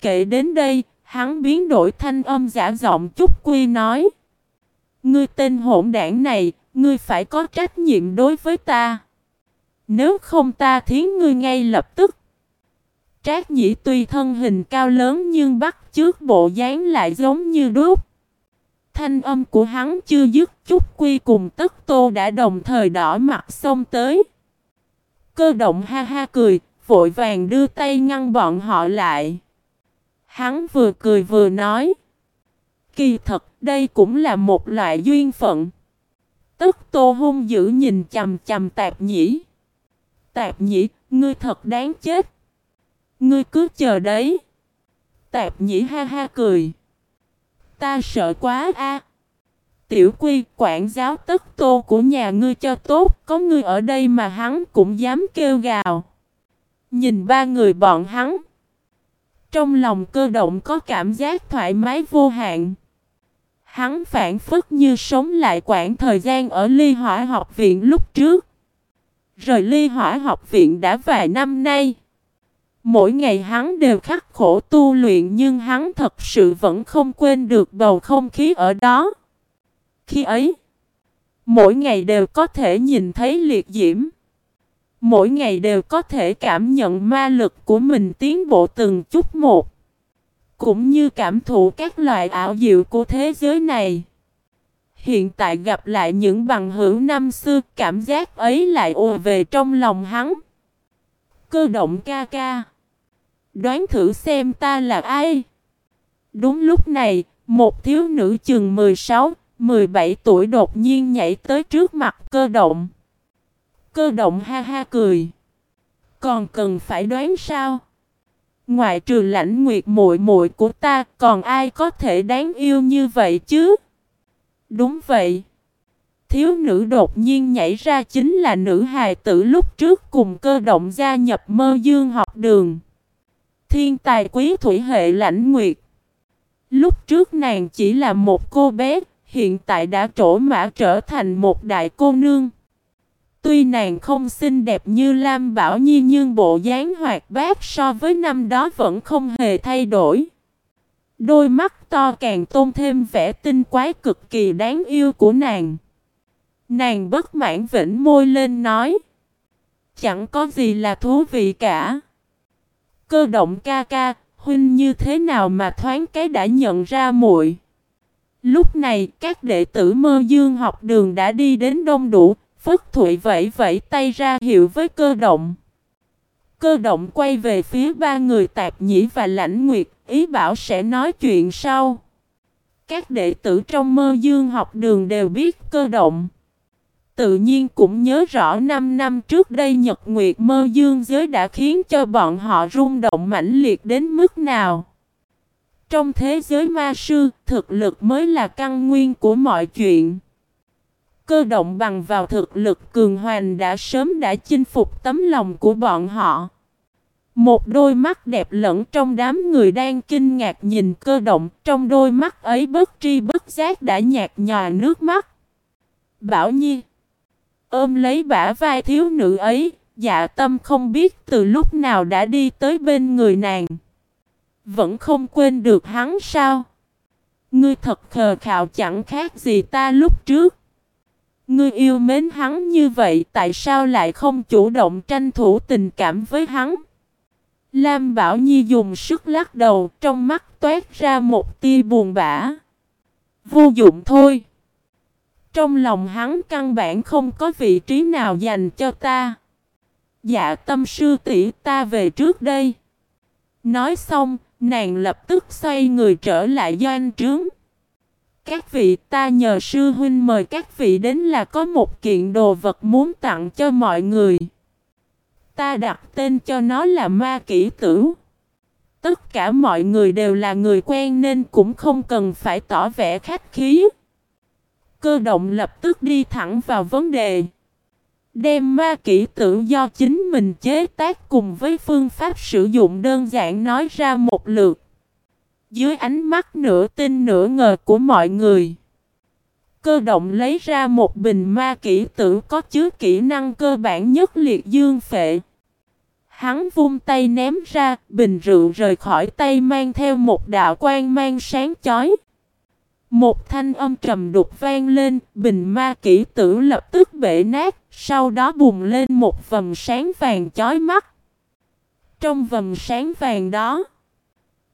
Speaker 1: Kể đến đây, hắn biến đổi thanh âm giả giọng chút quy nói. Ngươi tên hỗn đảng này, Ngươi phải có trách nhiệm đối với ta. Nếu không ta thiến ngươi ngay lập tức. Trác nhĩ tuy thân hình cao lớn nhưng bắt trước bộ dáng lại giống như đúc. Thanh âm của hắn chưa dứt chút quy cùng tất tô đã đồng thời đỏ mặt xông tới. Cơ động ha ha cười, vội vàng đưa tay ngăn bọn họ lại. Hắn vừa cười vừa nói. Kỳ thật, đây cũng là một loại duyên phận. Tức tô hung dữ nhìn chầm chầm tạp nhĩ. Tạp nhĩ, ngươi thật đáng chết. Ngươi cứ chờ đấy. Tạp nhĩ ha ha cười. Ta sợ quá a. Tiểu quy, quản giáo tất tô của nhà ngươi cho tốt. Có ngươi ở đây mà hắn cũng dám kêu gào. Nhìn ba người bọn hắn. Trong lòng cơ động có cảm giác thoải mái vô hạn. Hắn phản phất như sống lại quãng thời gian ở ly hỏa học viện lúc trước. Rời ly hỏa học viện đã vài năm nay. Mỗi ngày hắn đều khắc khổ tu luyện nhưng hắn thật sự vẫn không quên được bầu không khí ở đó. Khi ấy, mỗi ngày đều có thể nhìn thấy liệt diễm. Mỗi ngày đều có thể cảm nhận ma lực của mình tiến bộ từng chút một cũng như cảm thụ các loại ảo diệu của thế giới này. Hiện tại gặp lại những bằng hữu năm xưa, cảm giác ấy lại ùa về trong lòng hắn. Cơ động ca ca. Đoán thử xem ta là ai? Đúng lúc này, một thiếu nữ chừng 16, 17 tuổi đột nhiên nhảy tới trước mặt cơ động. Cơ động ha ha cười. Còn cần phải đoán sao? Ngoại trừ lãnh nguyệt muội muội của ta, còn ai có thể đáng yêu như vậy chứ? Đúng vậy. Thiếu nữ đột nhiên nhảy ra chính là nữ hài tử lúc trước cùng cơ động gia nhập mơ dương học đường. Thiên tài quý thủy hệ lãnh nguyệt. Lúc trước nàng chỉ là một cô bé, hiện tại đã trổ mã trở thành một đại cô nương. Tuy nàng không xinh đẹp như Lam Bảo Nhi nhưng bộ dáng hoạt bát so với năm đó vẫn không hề thay đổi. Đôi mắt to càng tôn thêm vẻ tinh quái cực kỳ đáng yêu của nàng. Nàng bất mãn vĩnh môi lên nói. Chẳng có gì là thú vị cả. Cơ động ca ca, huynh như thế nào mà thoáng cái đã nhận ra muội. Lúc này, các đệ tử mơ dương học đường đã đi đến đông đủ, Phất Thụy vẫy vẫy tay ra hiệu với cơ động. Cơ động quay về phía ba người tạp nhĩ và lãnh nguyệt, ý bảo sẽ nói chuyện sau. Các đệ tử trong mơ dương học đường đều biết cơ động. Tự nhiên cũng nhớ rõ 5 năm trước đây Nhật Nguyệt mơ dương giới đã khiến cho bọn họ rung động mãnh liệt đến mức nào. Trong thế giới ma sư, thực lực mới là căn nguyên của mọi chuyện. Cơ động bằng vào thực lực cường hoành đã sớm đã chinh phục tấm lòng của bọn họ. Một đôi mắt đẹp lẫn trong đám người đang kinh ngạc nhìn cơ động, trong đôi mắt ấy bất tri bất giác đã nhạt nhòa nước mắt. Bảo Nhi ôm lấy bả vai thiếu nữ ấy, dạ tâm không biết từ lúc nào đã đi tới bên người nàng. Vẫn không quên được hắn sao? Ngươi thật khờ khạo chẳng khác gì ta lúc trước. Ngươi yêu mến hắn như vậy tại sao lại không chủ động tranh thủ tình cảm với hắn? Lam Bảo Nhi dùng sức lắc đầu trong mắt toát ra một tia buồn bã. Vô dụng thôi. Trong lòng hắn căn bản không có vị trí nào dành cho ta. Dạ tâm sư tỷ ta về trước đây. Nói xong, nàng lập tức xoay người trở lại doanh trướng. Các vị ta nhờ sư huynh mời các vị đến là có một kiện đồ vật muốn tặng cho mọi người. Ta đặt tên cho nó là ma kỹ tử. Tất cả mọi người đều là người quen nên cũng không cần phải tỏ vẻ khách khí. Cơ động lập tức đi thẳng vào vấn đề. Đem ma kỹ tự do chính mình chế tác cùng với phương pháp sử dụng đơn giản nói ra một lượt. Dưới ánh mắt nửa tin nửa ngờ của mọi người. Cơ động lấy ra một bình ma kỹ tử có chứa kỹ năng cơ bản nhất liệt dương phệ. Hắn vung tay ném ra, bình rượu rời khỏi tay mang theo một đạo quan mang sáng chói. Một thanh âm trầm đục vang lên, bình ma kỹ tử lập tức bể nát, sau đó bùng lên một vầng sáng vàng chói mắt. Trong vầng sáng vàng đó,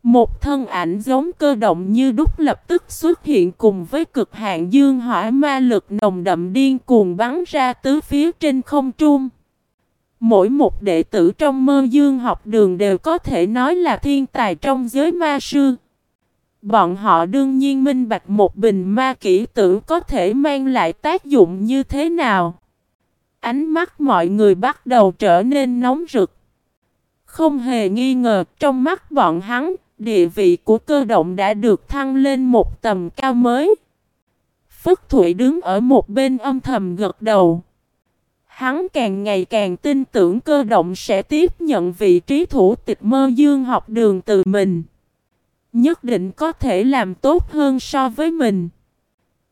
Speaker 1: một thân ảnh giống cơ động như đúc lập tức xuất hiện cùng với cực hạn dương hỏa ma lực nồng đậm điên cuồng bắn ra tứ phía trên không trung. Mỗi một đệ tử trong mơ dương học đường đều có thể nói là thiên tài trong giới ma sư. Bọn họ đương nhiên minh bạch một bình ma kỹ tử có thể mang lại tác dụng như thế nào. Ánh mắt mọi người bắt đầu trở nên nóng rực. Không hề nghi ngờ trong mắt bọn hắn, địa vị của cơ động đã được thăng lên một tầm cao mới. Phất Thụy đứng ở một bên âm thầm gật đầu. Hắn càng ngày càng tin tưởng cơ động sẽ tiếp nhận vị trí thủ tịch mơ dương học đường từ mình. Nhất định có thể làm tốt hơn so với mình.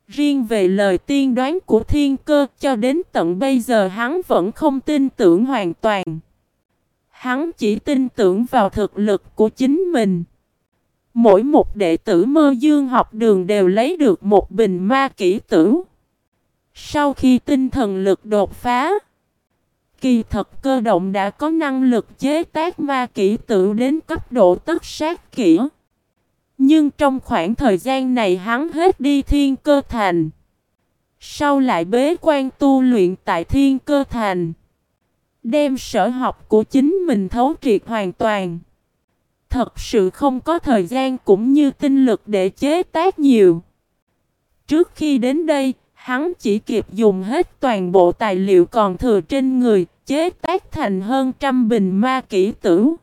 Speaker 1: Riêng về lời tiên đoán của thiên cơ cho đến tận bây giờ hắn vẫn không tin tưởng hoàn toàn. Hắn chỉ tin tưởng vào thực lực của chính mình. Mỗi một đệ tử mơ dương học đường đều lấy được một bình ma kỹ tử. Sau khi tinh thần lực đột phá, kỳ thật cơ động đã có năng lực chế tác ma kỹ tử đến cấp độ tất sát kỹ. Nhưng trong khoảng thời gian này hắn hết đi thiên cơ thành. Sau lại bế quan tu luyện tại thiên cơ thành. Đem sở học của chính mình thấu triệt hoàn toàn. Thật sự không có thời gian cũng như tinh lực để chế tác nhiều. Trước khi đến đây, hắn chỉ kịp dùng hết toàn bộ tài liệu còn thừa trên người, chế tác thành hơn trăm bình ma kỹ tử.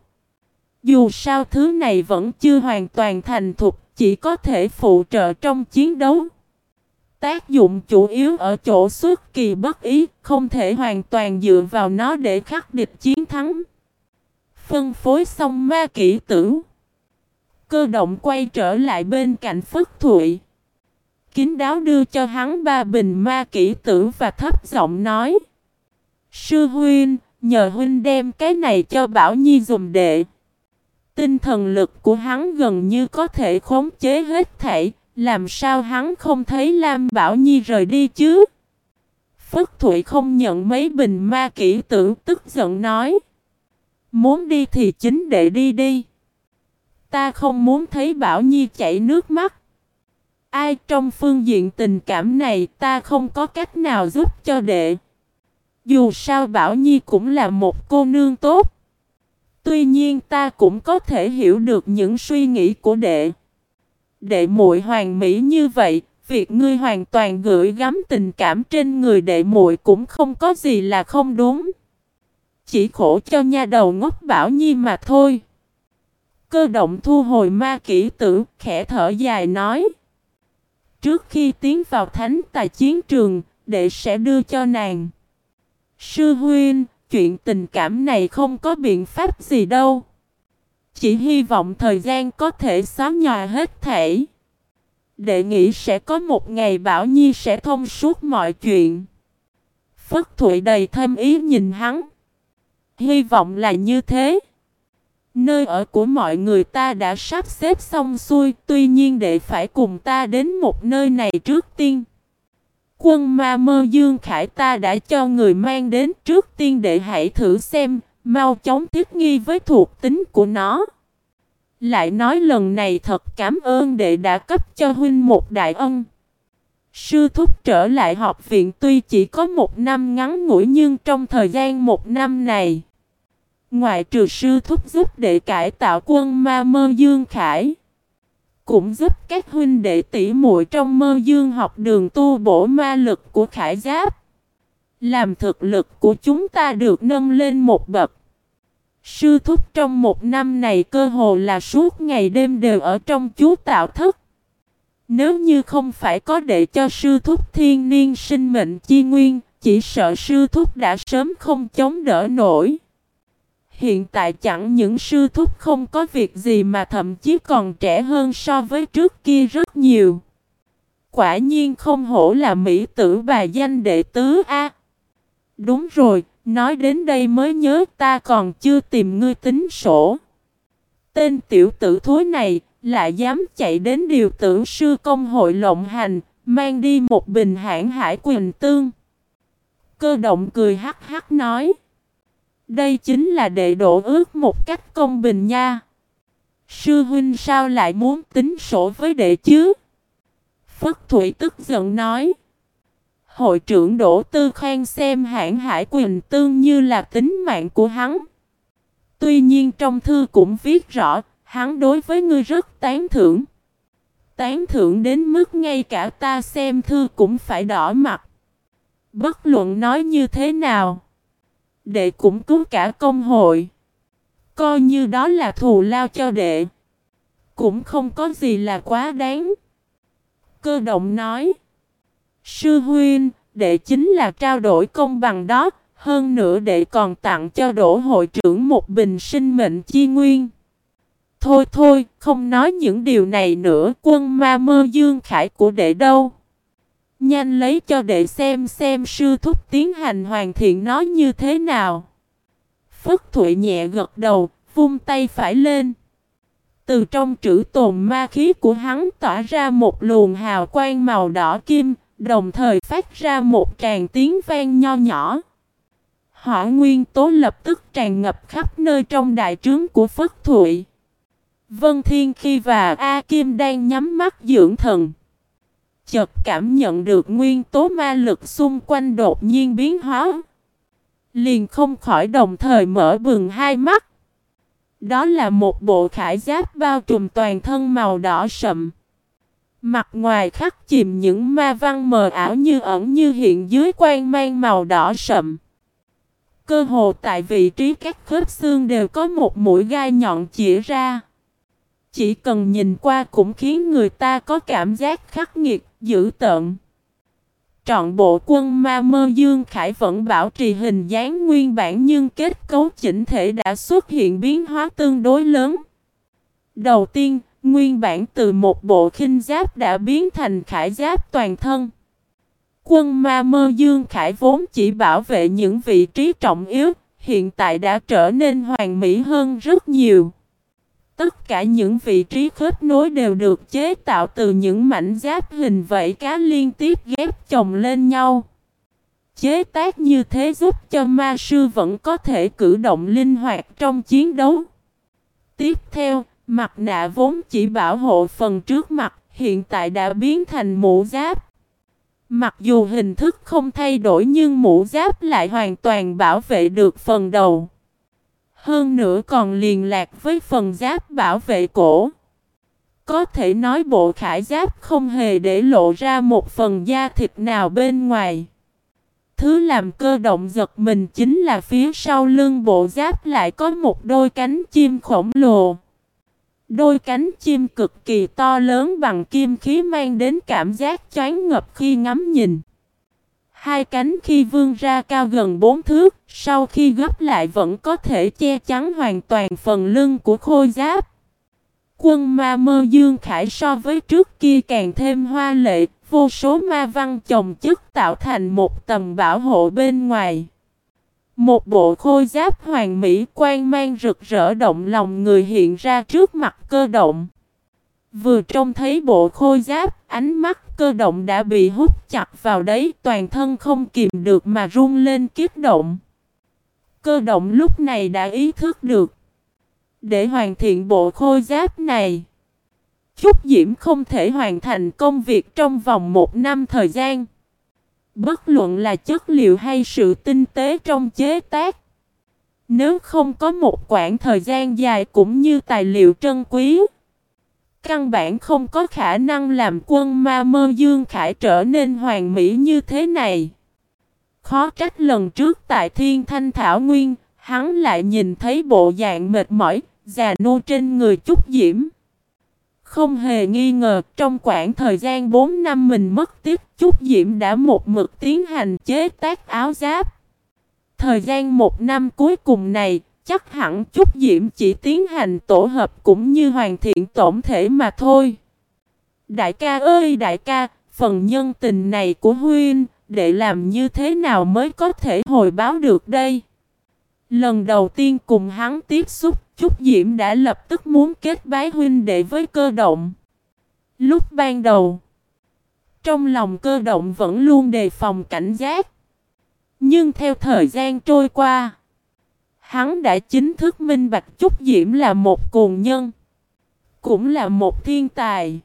Speaker 1: Dù sao thứ này vẫn chưa hoàn toàn thành thục, chỉ có thể phụ trợ trong chiến đấu. Tác dụng chủ yếu ở chỗ xuất kỳ bất ý, không thể hoàn toàn dựa vào nó để khắc địch chiến thắng. Phân phối xong ma kỹ tử. Cơ động quay trở lại bên cạnh Phất Thụy. Kính đáo đưa cho hắn ba bình ma kỹ tử và thấp giọng nói. Sư huynh, nhờ huynh đem cái này cho Bảo Nhi dùng đệ. Tinh thần lực của hắn gần như có thể khống chế hết thảy, làm sao hắn không thấy Lam Bảo Nhi rời đi chứ? Phất Thụy không nhận mấy bình ma kỹ tử tức giận nói. Muốn đi thì chính để đi đi. Ta không muốn thấy Bảo Nhi chảy nước mắt. Ai trong phương diện tình cảm này ta không có cách nào giúp cho đệ. Dù sao Bảo Nhi cũng là một cô nương tốt. Tuy nhiên ta cũng có thể hiểu được những suy nghĩ của đệ. Đệ muội hoàn mỹ như vậy, việc ngươi hoàn toàn gửi gắm tình cảm trên người đệ muội cũng không có gì là không đúng. Chỉ khổ cho nha đầu ngốc Bảo Nhi mà thôi. Cơ động thu hồi ma kỹ tử, khẽ thở dài nói. Trước khi tiến vào thánh tài chiến trường, đệ sẽ đưa cho nàng. Sư huynh, chuyện tình cảm này không có biện pháp gì đâu. Chỉ hy vọng thời gian có thể xóa nhòa hết thể. Đệ nghĩ sẽ có một ngày Bảo Nhi sẽ thông suốt mọi chuyện. Phất Thụy đầy thêm ý nhìn hắn. Hy vọng là như thế. Nơi ở của mọi người ta đã sắp xếp xong xuôi, tuy nhiên đệ phải cùng ta đến một nơi này trước tiên. Quân ma mơ Dương Khải ta đã cho người mang đến trước tiên để hãy thử xem, mau chóng thích nghi với thuộc tính của nó. Lại nói lần này thật cảm ơn đệ đã cấp cho huynh một đại ân. Sư thúc trở lại học viện tuy chỉ có một năm ngắn ngủi nhưng trong thời gian một năm này Ngoại trừ sư thúc giúp đệ cải tạo quân ma mơ dương khải cũng giúp các huynh đệ tỷ muội trong mơ dương học đường tu bổ ma lực của khải giáp. Làm thực lực của chúng ta được nâng lên một bậc. Sư thúc trong một năm này cơ hồ là suốt ngày đêm đều ở trong chú tạo thức. Nếu như không phải có đệ cho sư thúc thiên niên sinh mệnh chi nguyên, Chỉ sợ sư thúc đã sớm không chống đỡ nổi. Hiện tại chẳng những sư thúc không có việc gì mà thậm chí còn trẻ hơn so với trước kia rất nhiều. Quả nhiên không hổ là Mỹ tử bà danh đệ tứ A. đúng rồi, nói đến đây mới nhớ ta còn chưa tìm ngươi tính sổ. Tên tiểu tử thối này lại dám chạy đến điều tử sư công hội lộng hành, mang đi một bình hãng hải quyền tương. Cơ động cười hắc hắc nói. Đây chính là đệ độ ước một cách công bình nha. Sư huynh sao lại muốn tính sổ với đệ chứ? Phất Thủy tức giận nói. Hội trưởng Đỗ Tư Khang xem hãng Hải Quỳnh tương như là tính mạng của hắn. Tuy nhiên trong thư cũng viết rõ, hắn đối với ngươi rất tán thưởng. Tán thưởng đến mức ngay cả ta xem thư cũng phải đỏ mặt. Bất luận nói như thế nào đệ cũng cứu cả công hội. Coi như đó là thù lao cho đệ. Cũng không có gì là quá đáng. Cơ động nói. Sư huynh, đệ chính là trao đổi công bằng đó. Hơn nữa đệ còn tặng cho đỗ hội trưởng một bình sinh mệnh chi nguyên. Thôi thôi, không nói những điều này nữa, quân ma mơ dương khải của đệ đâu. Nhanh lấy cho đệ xem xem sư thúc tiến hành hoàn thiện nó như thế nào. Phất Thụy nhẹ gật đầu, vung tay phải lên. Từ trong trữ tồn ma khí của hắn tỏa ra một luồng hào quang màu đỏ kim, đồng thời phát ra một tràng tiếng vang nho nhỏ. Hỏa nguyên tố lập tức tràn ngập khắp nơi trong đại trướng của Phất Thụy. Vân Thiên Khi và A Kim đang nhắm mắt dưỡng thần chợt cảm nhận được nguyên tố ma lực xung quanh đột nhiên biến hóa. Liền không khỏi đồng thời mở bừng hai mắt. Đó là một bộ khải giáp bao trùm toàn thân màu đỏ sậm. Mặt ngoài khắc chìm những ma văn mờ ảo như ẩn như hiện dưới quan mang màu đỏ sậm. Cơ hồ tại vị trí các khớp xương đều có một mũi gai nhọn chỉ ra. Chỉ cần nhìn qua cũng khiến người ta có cảm giác khắc nghiệt, dữ tợn. Trọn bộ quân ma mơ Dương Khải vẫn bảo trì hình dáng nguyên bản nhưng kết cấu chỉnh thể đã xuất hiện biến hóa tương đối lớn. Đầu tiên, nguyên bản từ một bộ khinh giáp đã biến thành khải giáp toàn thân. Quân ma mơ Dương Khải vốn chỉ bảo vệ những vị trí trọng yếu, hiện tại đã trở nên hoàn mỹ hơn rất nhiều. Tất cả những vị trí khớp nối đều được chế tạo từ những mảnh giáp hình vẫy cá liên tiếp ghép chồng lên nhau. Chế tác như thế giúp cho ma sư vẫn có thể cử động linh hoạt trong chiến đấu. Tiếp theo, mặt nạ vốn chỉ bảo hộ phần trước mặt, hiện tại đã biến thành mũ giáp. Mặc dù hình thức không thay đổi nhưng mũ giáp lại hoàn toàn bảo vệ được phần đầu. Hơn nữa còn liên lạc với phần giáp bảo vệ cổ. Có thể nói bộ khải giáp không hề để lộ ra một phần da thịt nào bên ngoài. Thứ làm cơ động giật mình chính là phía sau lưng bộ giáp lại có một đôi cánh chim khổng lồ. Đôi cánh chim cực kỳ to lớn bằng kim khí mang đến cảm giác choáng ngập khi ngắm nhìn. Hai cánh khi vươn ra cao gần bốn thước, sau khi gấp lại vẫn có thể che chắn hoàn toàn phần lưng của khôi giáp. Quân ma mơ dương khải so với trước kia càng thêm hoa lệ, vô số ma văn chồng chất tạo thành một tầm bảo hộ bên ngoài. Một bộ khôi giáp hoàng mỹ quan mang rực rỡ động lòng người hiện ra trước mặt cơ động. Vừa trông thấy bộ khôi giáp, ánh mắt cơ động đã bị hút chặt vào đấy, toàn thân không kìm được mà run lên kiếp động. Cơ động lúc này đã ý thức được. Để hoàn thiện bộ khôi giáp này, Trúc Diễm không thể hoàn thành công việc trong vòng một năm thời gian. Bất luận là chất liệu hay sự tinh tế trong chế tác. Nếu không có một quãng thời gian dài cũng như tài liệu trân quý. Căn bản không có khả năng làm quân ma mơ Dương Khải trở nên hoàn mỹ như thế này. Khó trách lần trước tại Thiên Thanh Thảo Nguyên, hắn lại nhìn thấy bộ dạng mệt mỏi, già nô trên người chút diễm. Không hề nghi ngờ, trong khoảng thời gian 4 năm mình mất tiếp, chút diễm đã một mực tiến hành chế tác áo giáp. Thời gian một năm cuối cùng này, chắc hẳn chút diễm chỉ tiến hành tổ hợp cũng như hoàn thiện tổng thể mà thôi. Đại ca ơi đại ca, phần nhân tình này của Huynh, để làm như thế nào mới có thể hồi báo được đây? Lần đầu tiên cùng hắn tiếp xúc, Trúc Diễm đã lập tức muốn kết bái huynh đệ với cơ động. Lúc ban đầu, trong lòng cơ động vẫn luôn đề phòng cảnh giác. Nhưng theo thời gian trôi qua, hắn đã chính thức minh bạch Trúc Diễm là một cuồng nhân. Cũng là một thiên tài.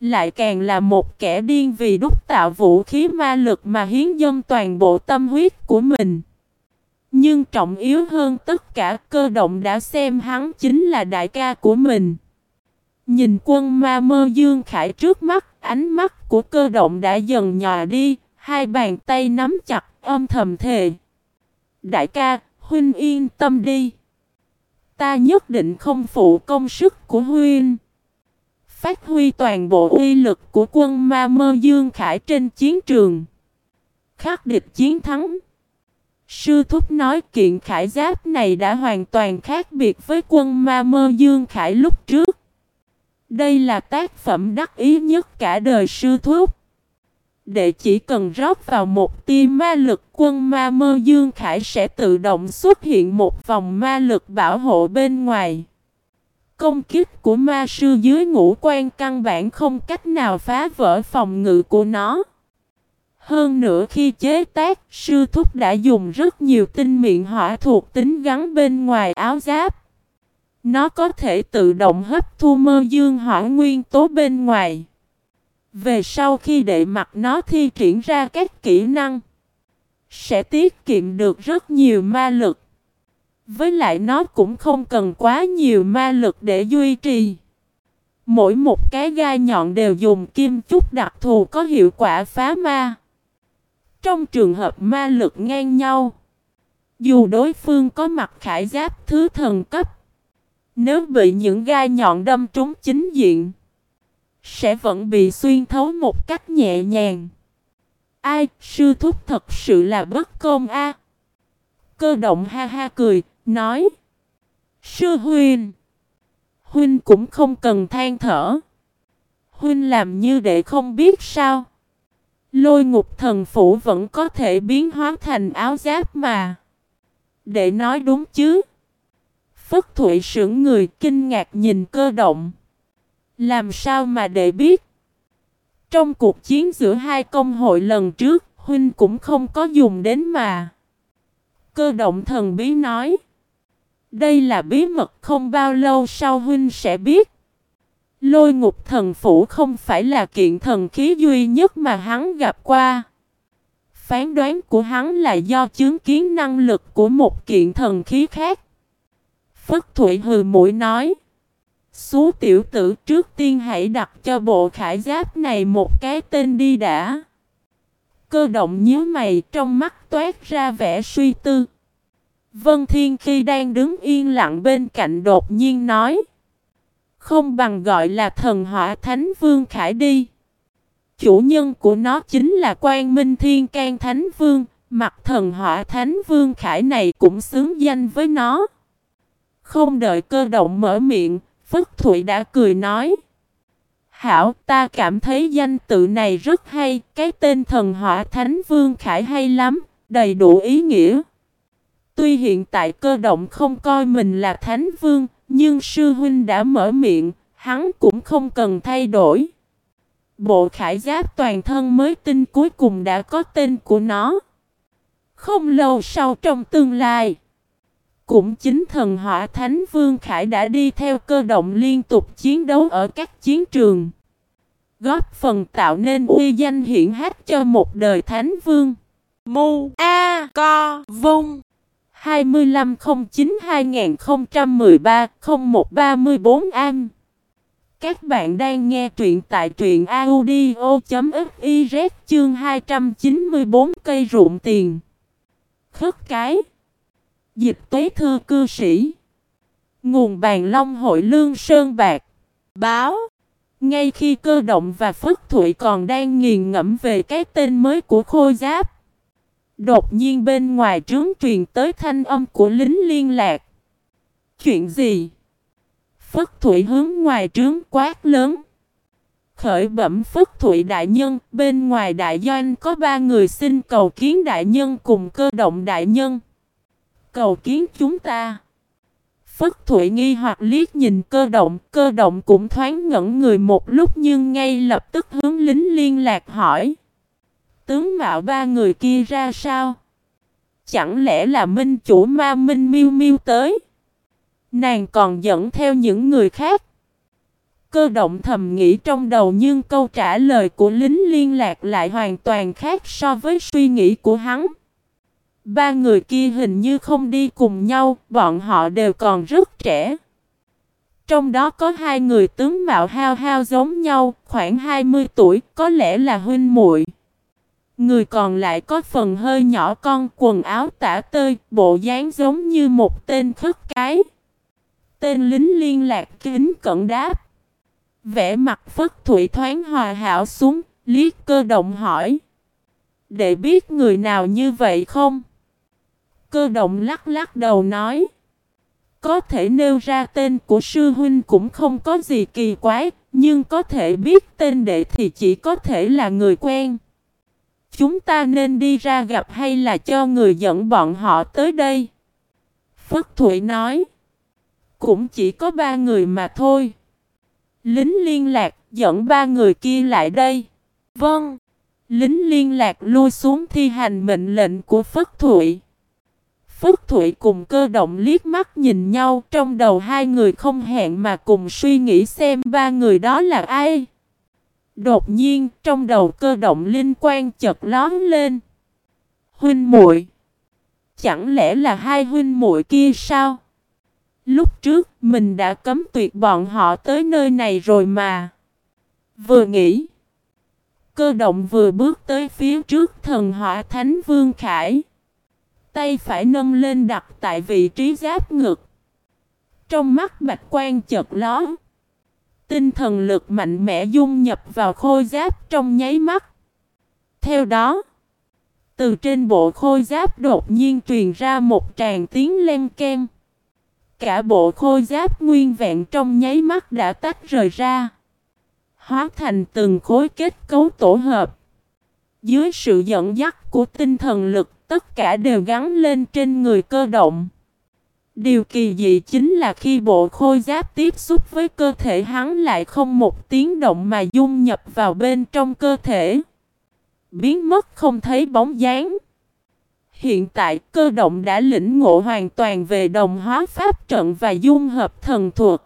Speaker 1: Lại càng là một kẻ điên vì đúc tạo vũ khí ma lực mà hiến dân toàn bộ tâm huyết của mình. Nhưng trọng yếu hơn tất cả cơ động đã xem hắn chính là đại ca của mình. Nhìn quân ma mơ dương khải trước mắt, ánh mắt của cơ động đã dần nhòa đi, hai bàn tay nắm chặt, âm thầm thề. Đại ca, huynh yên tâm đi. Ta nhất định không phụ công sức của huynh. Phát huy toàn bộ uy lực của quân ma mơ dương khải trên chiến trường. Khắc địch chiến thắng. Sư Thúc nói kiện khải giáp này đã hoàn toàn khác biệt với quân ma mơ Dương Khải lúc trước. Đây là tác phẩm đắc ý nhất cả đời Sư Thúc. Để chỉ cần rót vào một tia ma lực quân ma mơ Dương Khải sẽ tự động xuất hiện một vòng ma lực bảo hộ bên ngoài. Công kích của ma sư dưới ngũ quan căn bản không cách nào phá vỡ phòng ngự của nó. Hơn nữa khi chế tác, sư thúc đã dùng rất nhiều tinh miệng hỏa thuộc tính gắn bên ngoài áo giáp. Nó có thể tự động hấp thu mơ dương hỏa nguyên tố bên ngoài. Về sau khi đệ mặt nó thi triển ra các kỹ năng, sẽ tiết kiệm được rất nhiều ma lực. Với lại nó cũng không cần quá nhiều ma lực để duy trì. Mỗi một cái gai nhọn đều dùng kim chúc đặc thù có hiệu quả phá ma. Trong trường hợp ma lực ngang nhau, dù đối phương có mặt khải giáp thứ thần cấp, nếu bị những gai nhọn đâm trúng chính diện, sẽ vẫn bị xuyên thấu một cách nhẹ nhàng. Ai, sư thúc thật sự là bất công a. Cơ động ha ha cười, nói. Sư huynh. Huynh cũng không cần than thở. Huynh làm như để không biết sao. Lôi ngục thần phủ vẫn có thể biến hóa thành áo giáp mà. Để nói đúng chứ. Phất Thụy sững người kinh ngạc nhìn cơ động. Làm sao mà để biết? Trong cuộc chiến giữa hai công hội lần trước, Huynh cũng không có dùng đến mà. Cơ động thần bí nói. Đây là bí mật không bao lâu sau Huynh sẽ biết. Lôi ngục thần phủ không phải là kiện thần khí duy nhất mà hắn gặp qua. Phán đoán của hắn là do chứng kiến năng lực của một kiện thần khí khác. Phất Thụy hừ mũi nói. Xú tiểu tử trước tiên hãy đặt cho bộ khải giáp này một cái tên đi đã. Cơ động nhíu mày trong mắt toát ra vẻ suy tư. Vân Thiên khi đang đứng yên lặng bên cạnh đột nhiên nói. Không bằng gọi là thần hỏa Thánh Vương Khải đi. Chủ nhân của nó chính là Quan Minh Thiên can Thánh Vương, mặt thần hỏa Thánh Vương Khải này cũng xứng danh với nó. Không đợi cơ động mở miệng, Phất Thụy đã cười nói. Hảo, ta cảm thấy danh tự này rất hay, cái tên thần hỏa Thánh Vương Khải hay lắm, đầy đủ ý nghĩa. Tuy hiện tại cơ động không coi mình là Thánh Vương, nhưng sư huynh đã mở miệng, hắn cũng không cần thay đổi. Bộ khải giáp toàn thân mới tinh cuối cùng đã có tên của nó. Không lâu sau trong tương lai, cũng chính thần hỏa Thánh Vương Khải đã đi theo cơ động liên tục chiến đấu ở các chiến trường. Góp phần tạo nên uy danh hiển hách cho một đời Thánh Vương.
Speaker 2: Mu A Co Vung
Speaker 1: 2509-2013-0134 Am Các bạn đang nghe truyện tại truyện audio.fiz chương 294 cây ruộng tiền. Khất cái Dịch tuế thư cư sĩ Nguồn bàn long hội lương sơn bạc Báo Ngay khi cơ động và phất thụy còn đang nghiền ngẫm về cái tên mới của khôi giáp Đột nhiên bên ngoài trướng truyền tới thanh âm của lính liên lạc. Chuyện gì? Phất Thụy hướng ngoài trướng quát lớn. Khởi bẩm Phất Thụy đại nhân, bên ngoài đại doanh có ba người xin cầu kiến đại nhân cùng cơ động đại nhân. Cầu kiến chúng ta. Phất Thụy nghi hoặc liếc nhìn cơ động, cơ động cũng thoáng ngẩn người một lúc nhưng ngay lập tức hướng lính liên lạc hỏi tướng mạo ba người kia ra sao? Chẳng lẽ là minh chủ ma minh miêu miêu tới? Nàng còn dẫn theo những người khác. Cơ động thầm nghĩ trong đầu nhưng câu trả lời của lính liên lạc lại hoàn toàn khác so với suy nghĩ của hắn. Ba người kia hình như không đi cùng nhau, bọn họ đều còn rất trẻ. Trong đó có hai người tướng mạo hao hao giống nhau, khoảng 20 tuổi, có lẽ là huynh muội. Người còn lại có phần hơi nhỏ con quần áo tả tơi, bộ dáng giống như một tên khất cái. Tên lính liên lạc kính cận đáp. Vẽ mặt phất thủy thoáng hòa hảo xuống, liếc cơ động hỏi. Để biết người nào như vậy không? Cơ động lắc lắc đầu nói. Có thể nêu ra tên của sư huynh cũng không có gì kỳ quái, nhưng có thể biết tên đệ thì chỉ có thể là người quen. Chúng ta nên đi ra gặp hay là cho người dẫn bọn họ tới đây? Phất Thụy nói. Cũng chỉ có ba người mà thôi. Lính liên lạc dẫn ba người kia lại đây. Vâng. Lính liên lạc lui xuống thi hành mệnh lệnh của Phất Thụy. Phúc Thụy cùng cơ động liếc mắt nhìn nhau trong đầu hai người không hẹn mà cùng suy nghĩ xem ba người đó là ai. Đột nhiên, trong đầu cơ động linh quan chợt lóm lên. Huynh muội, chẳng lẽ là hai huynh muội kia sao? Lúc trước mình đã cấm tuyệt bọn họ tới nơi này rồi mà. Vừa nghĩ. Cơ động vừa bước tới phía trước thần họa thánh vương khải. Tay phải nâng lên đặt tại vị trí giáp ngực. Trong mắt bạch quan chợt ló. Tinh thần lực mạnh mẽ dung nhập vào khôi giáp trong nháy mắt. Theo đó, từ trên bộ khôi giáp đột nhiên truyền ra một tràng tiếng len ken. Cả bộ khôi giáp nguyên vẹn trong nháy mắt đã tách rời ra. Hóa thành từng khối kết cấu tổ hợp. Dưới sự dẫn dắt của tinh thần lực, tất cả đều gắn lên trên người cơ động. Điều kỳ dị chính là khi bộ khôi giáp tiếp xúc với cơ thể hắn lại không một tiếng động mà dung nhập vào bên trong cơ thể. Biến mất không thấy bóng dáng. Hiện tại cơ động đã lĩnh ngộ hoàn toàn về đồng hóa pháp trận và dung hợp thần thuật.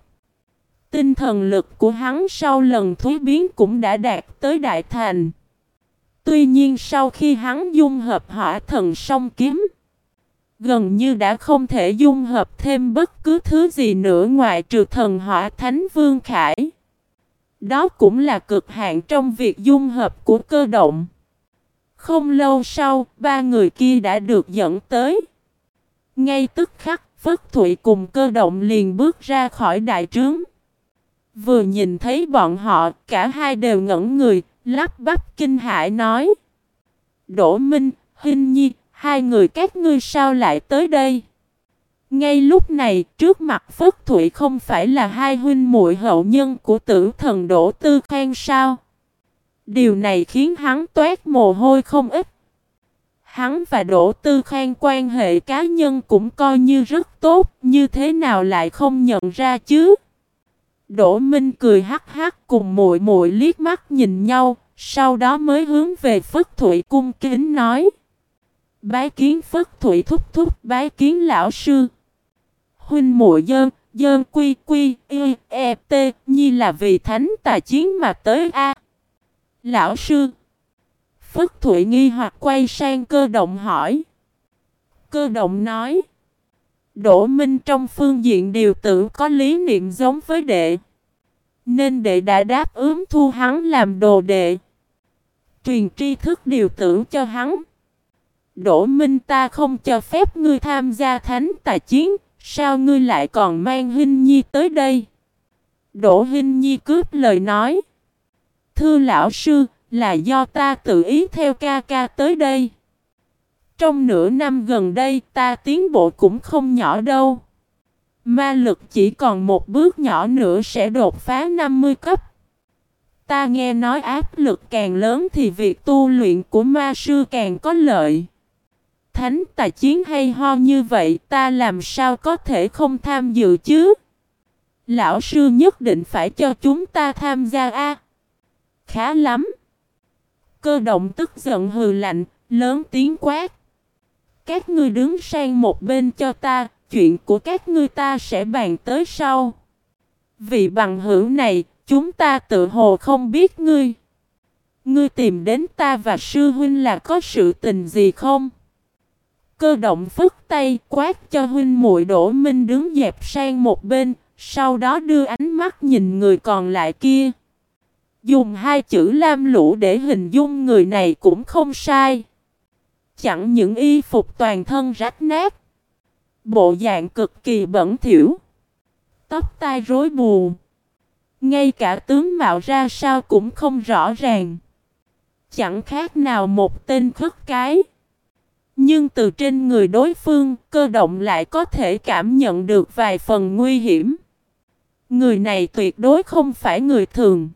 Speaker 1: Tinh thần lực của hắn sau lần thúy biến cũng đã đạt tới đại thành. Tuy nhiên sau khi hắn dung hợp hỏa thần song kiếm, gần như đã không thể dung hợp thêm bất cứ thứ gì nữa ngoài trừ thần hỏa thánh vương khải. Đó cũng là cực hạn trong việc dung hợp của cơ động. Không lâu sau, ba người kia đã được dẫn tới. Ngay tức khắc, Phất Thụy cùng cơ động liền bước ra khỏi đại trướng. Vừa nhìn thấy bọn họ, cả hai đều ngẩn người, lắp bắp kinh hãi nói. Đỗ Minh, Hinh Nhi, hai người các ngươi sao lại tới đây? Ngay lúc này, trước mặt Phất Thụy không phải là hai huynh muội hậu nhân của tử thần Đỗ Tư Khang sao? Điều này khiến hắn toát mồ hôi không ít. Hắn và Đỗ Tư Khang quan hệ cá nhân cũng coi như rất tốt, như thế nào lại không nhận ra chứ? Đỗ Minh cười hắc hắc cùng muội muội liếc mắt nhìn nhau, sau đó mới hướng về Phất Thụy cung kính nói: Bái kiến Phất Thụy thúc thúc, bái kiến lão sư. Huynh muội dơn, dơn quy quy, y, e, t, nhi là vì thánh tà chiến mà tới a. Lão sư. Phất Thụy nghi hoặc quay sang cơ động hỏi. Cơ động nói. Đỗ Minh trong phương diện điều tử có lý niệm giống với đệ. Nên đệ đã đáp ứng thu hắn làm đồ đệ. Truyền tri thức điều tử cho hắn. Đỗ Minh ta không cho phép ngươi tham gia thánh tài chiến. Sao ngươi lại còn mang Hinh Nhi tới đây? Đỗ Hinh Nhi cướp lời nói. Thưa lão sư, là do ta tự ý theo ca ca tới đây. Trong nửa năm gần đây ta tiến bộ cũng không nhỏ đâu. Ma lực chỉ còn một bước nhỏ nữa sẽ đột phá 50 cấp. Ta nghe nói áp lực càng lớn thì việc tu luyện của ma sư càng có lợi. Thánh tài chiến hay ho như vậy ta làm sao có thể không tham dự chứ? Lão sư nhất định phải cho chúng ta tham gia a. Khá lắm. Cơ động tức giận hừ lạnh, lớn tiếng quát. Các ngươi đứng sang một bên cho ta, chuyện của các ngươi ta sẽ bàn tới sau. Vì bằng hữu này, chúng ta tự hồ không biết ngươi. Ngươi tìm đến ta và sư huynh là có sự tình gì không? Cơ động phức tay quát cho huynh muội đổ Minh đứng dẹp sang một bên, sau đó đưa ánh mắt nhìn người còn lại kia. Dùng hai chữ lam lũ để hình dung người này cũng không sai. Chẳng những y phục toàn thân rách nát. Bộ dạng cực kỳ bẩn thỉu. Tóc tai rối bù. Ngay cả tướng mạo ra sao cũng không rõ ràng. Chẳng khác nào một tên khất cái. Nhưng từ trên người đối phương, cơ động lại có thể cảm nhận được vài phần nguy hiểm. Người này tuyệt đối không phải người thường.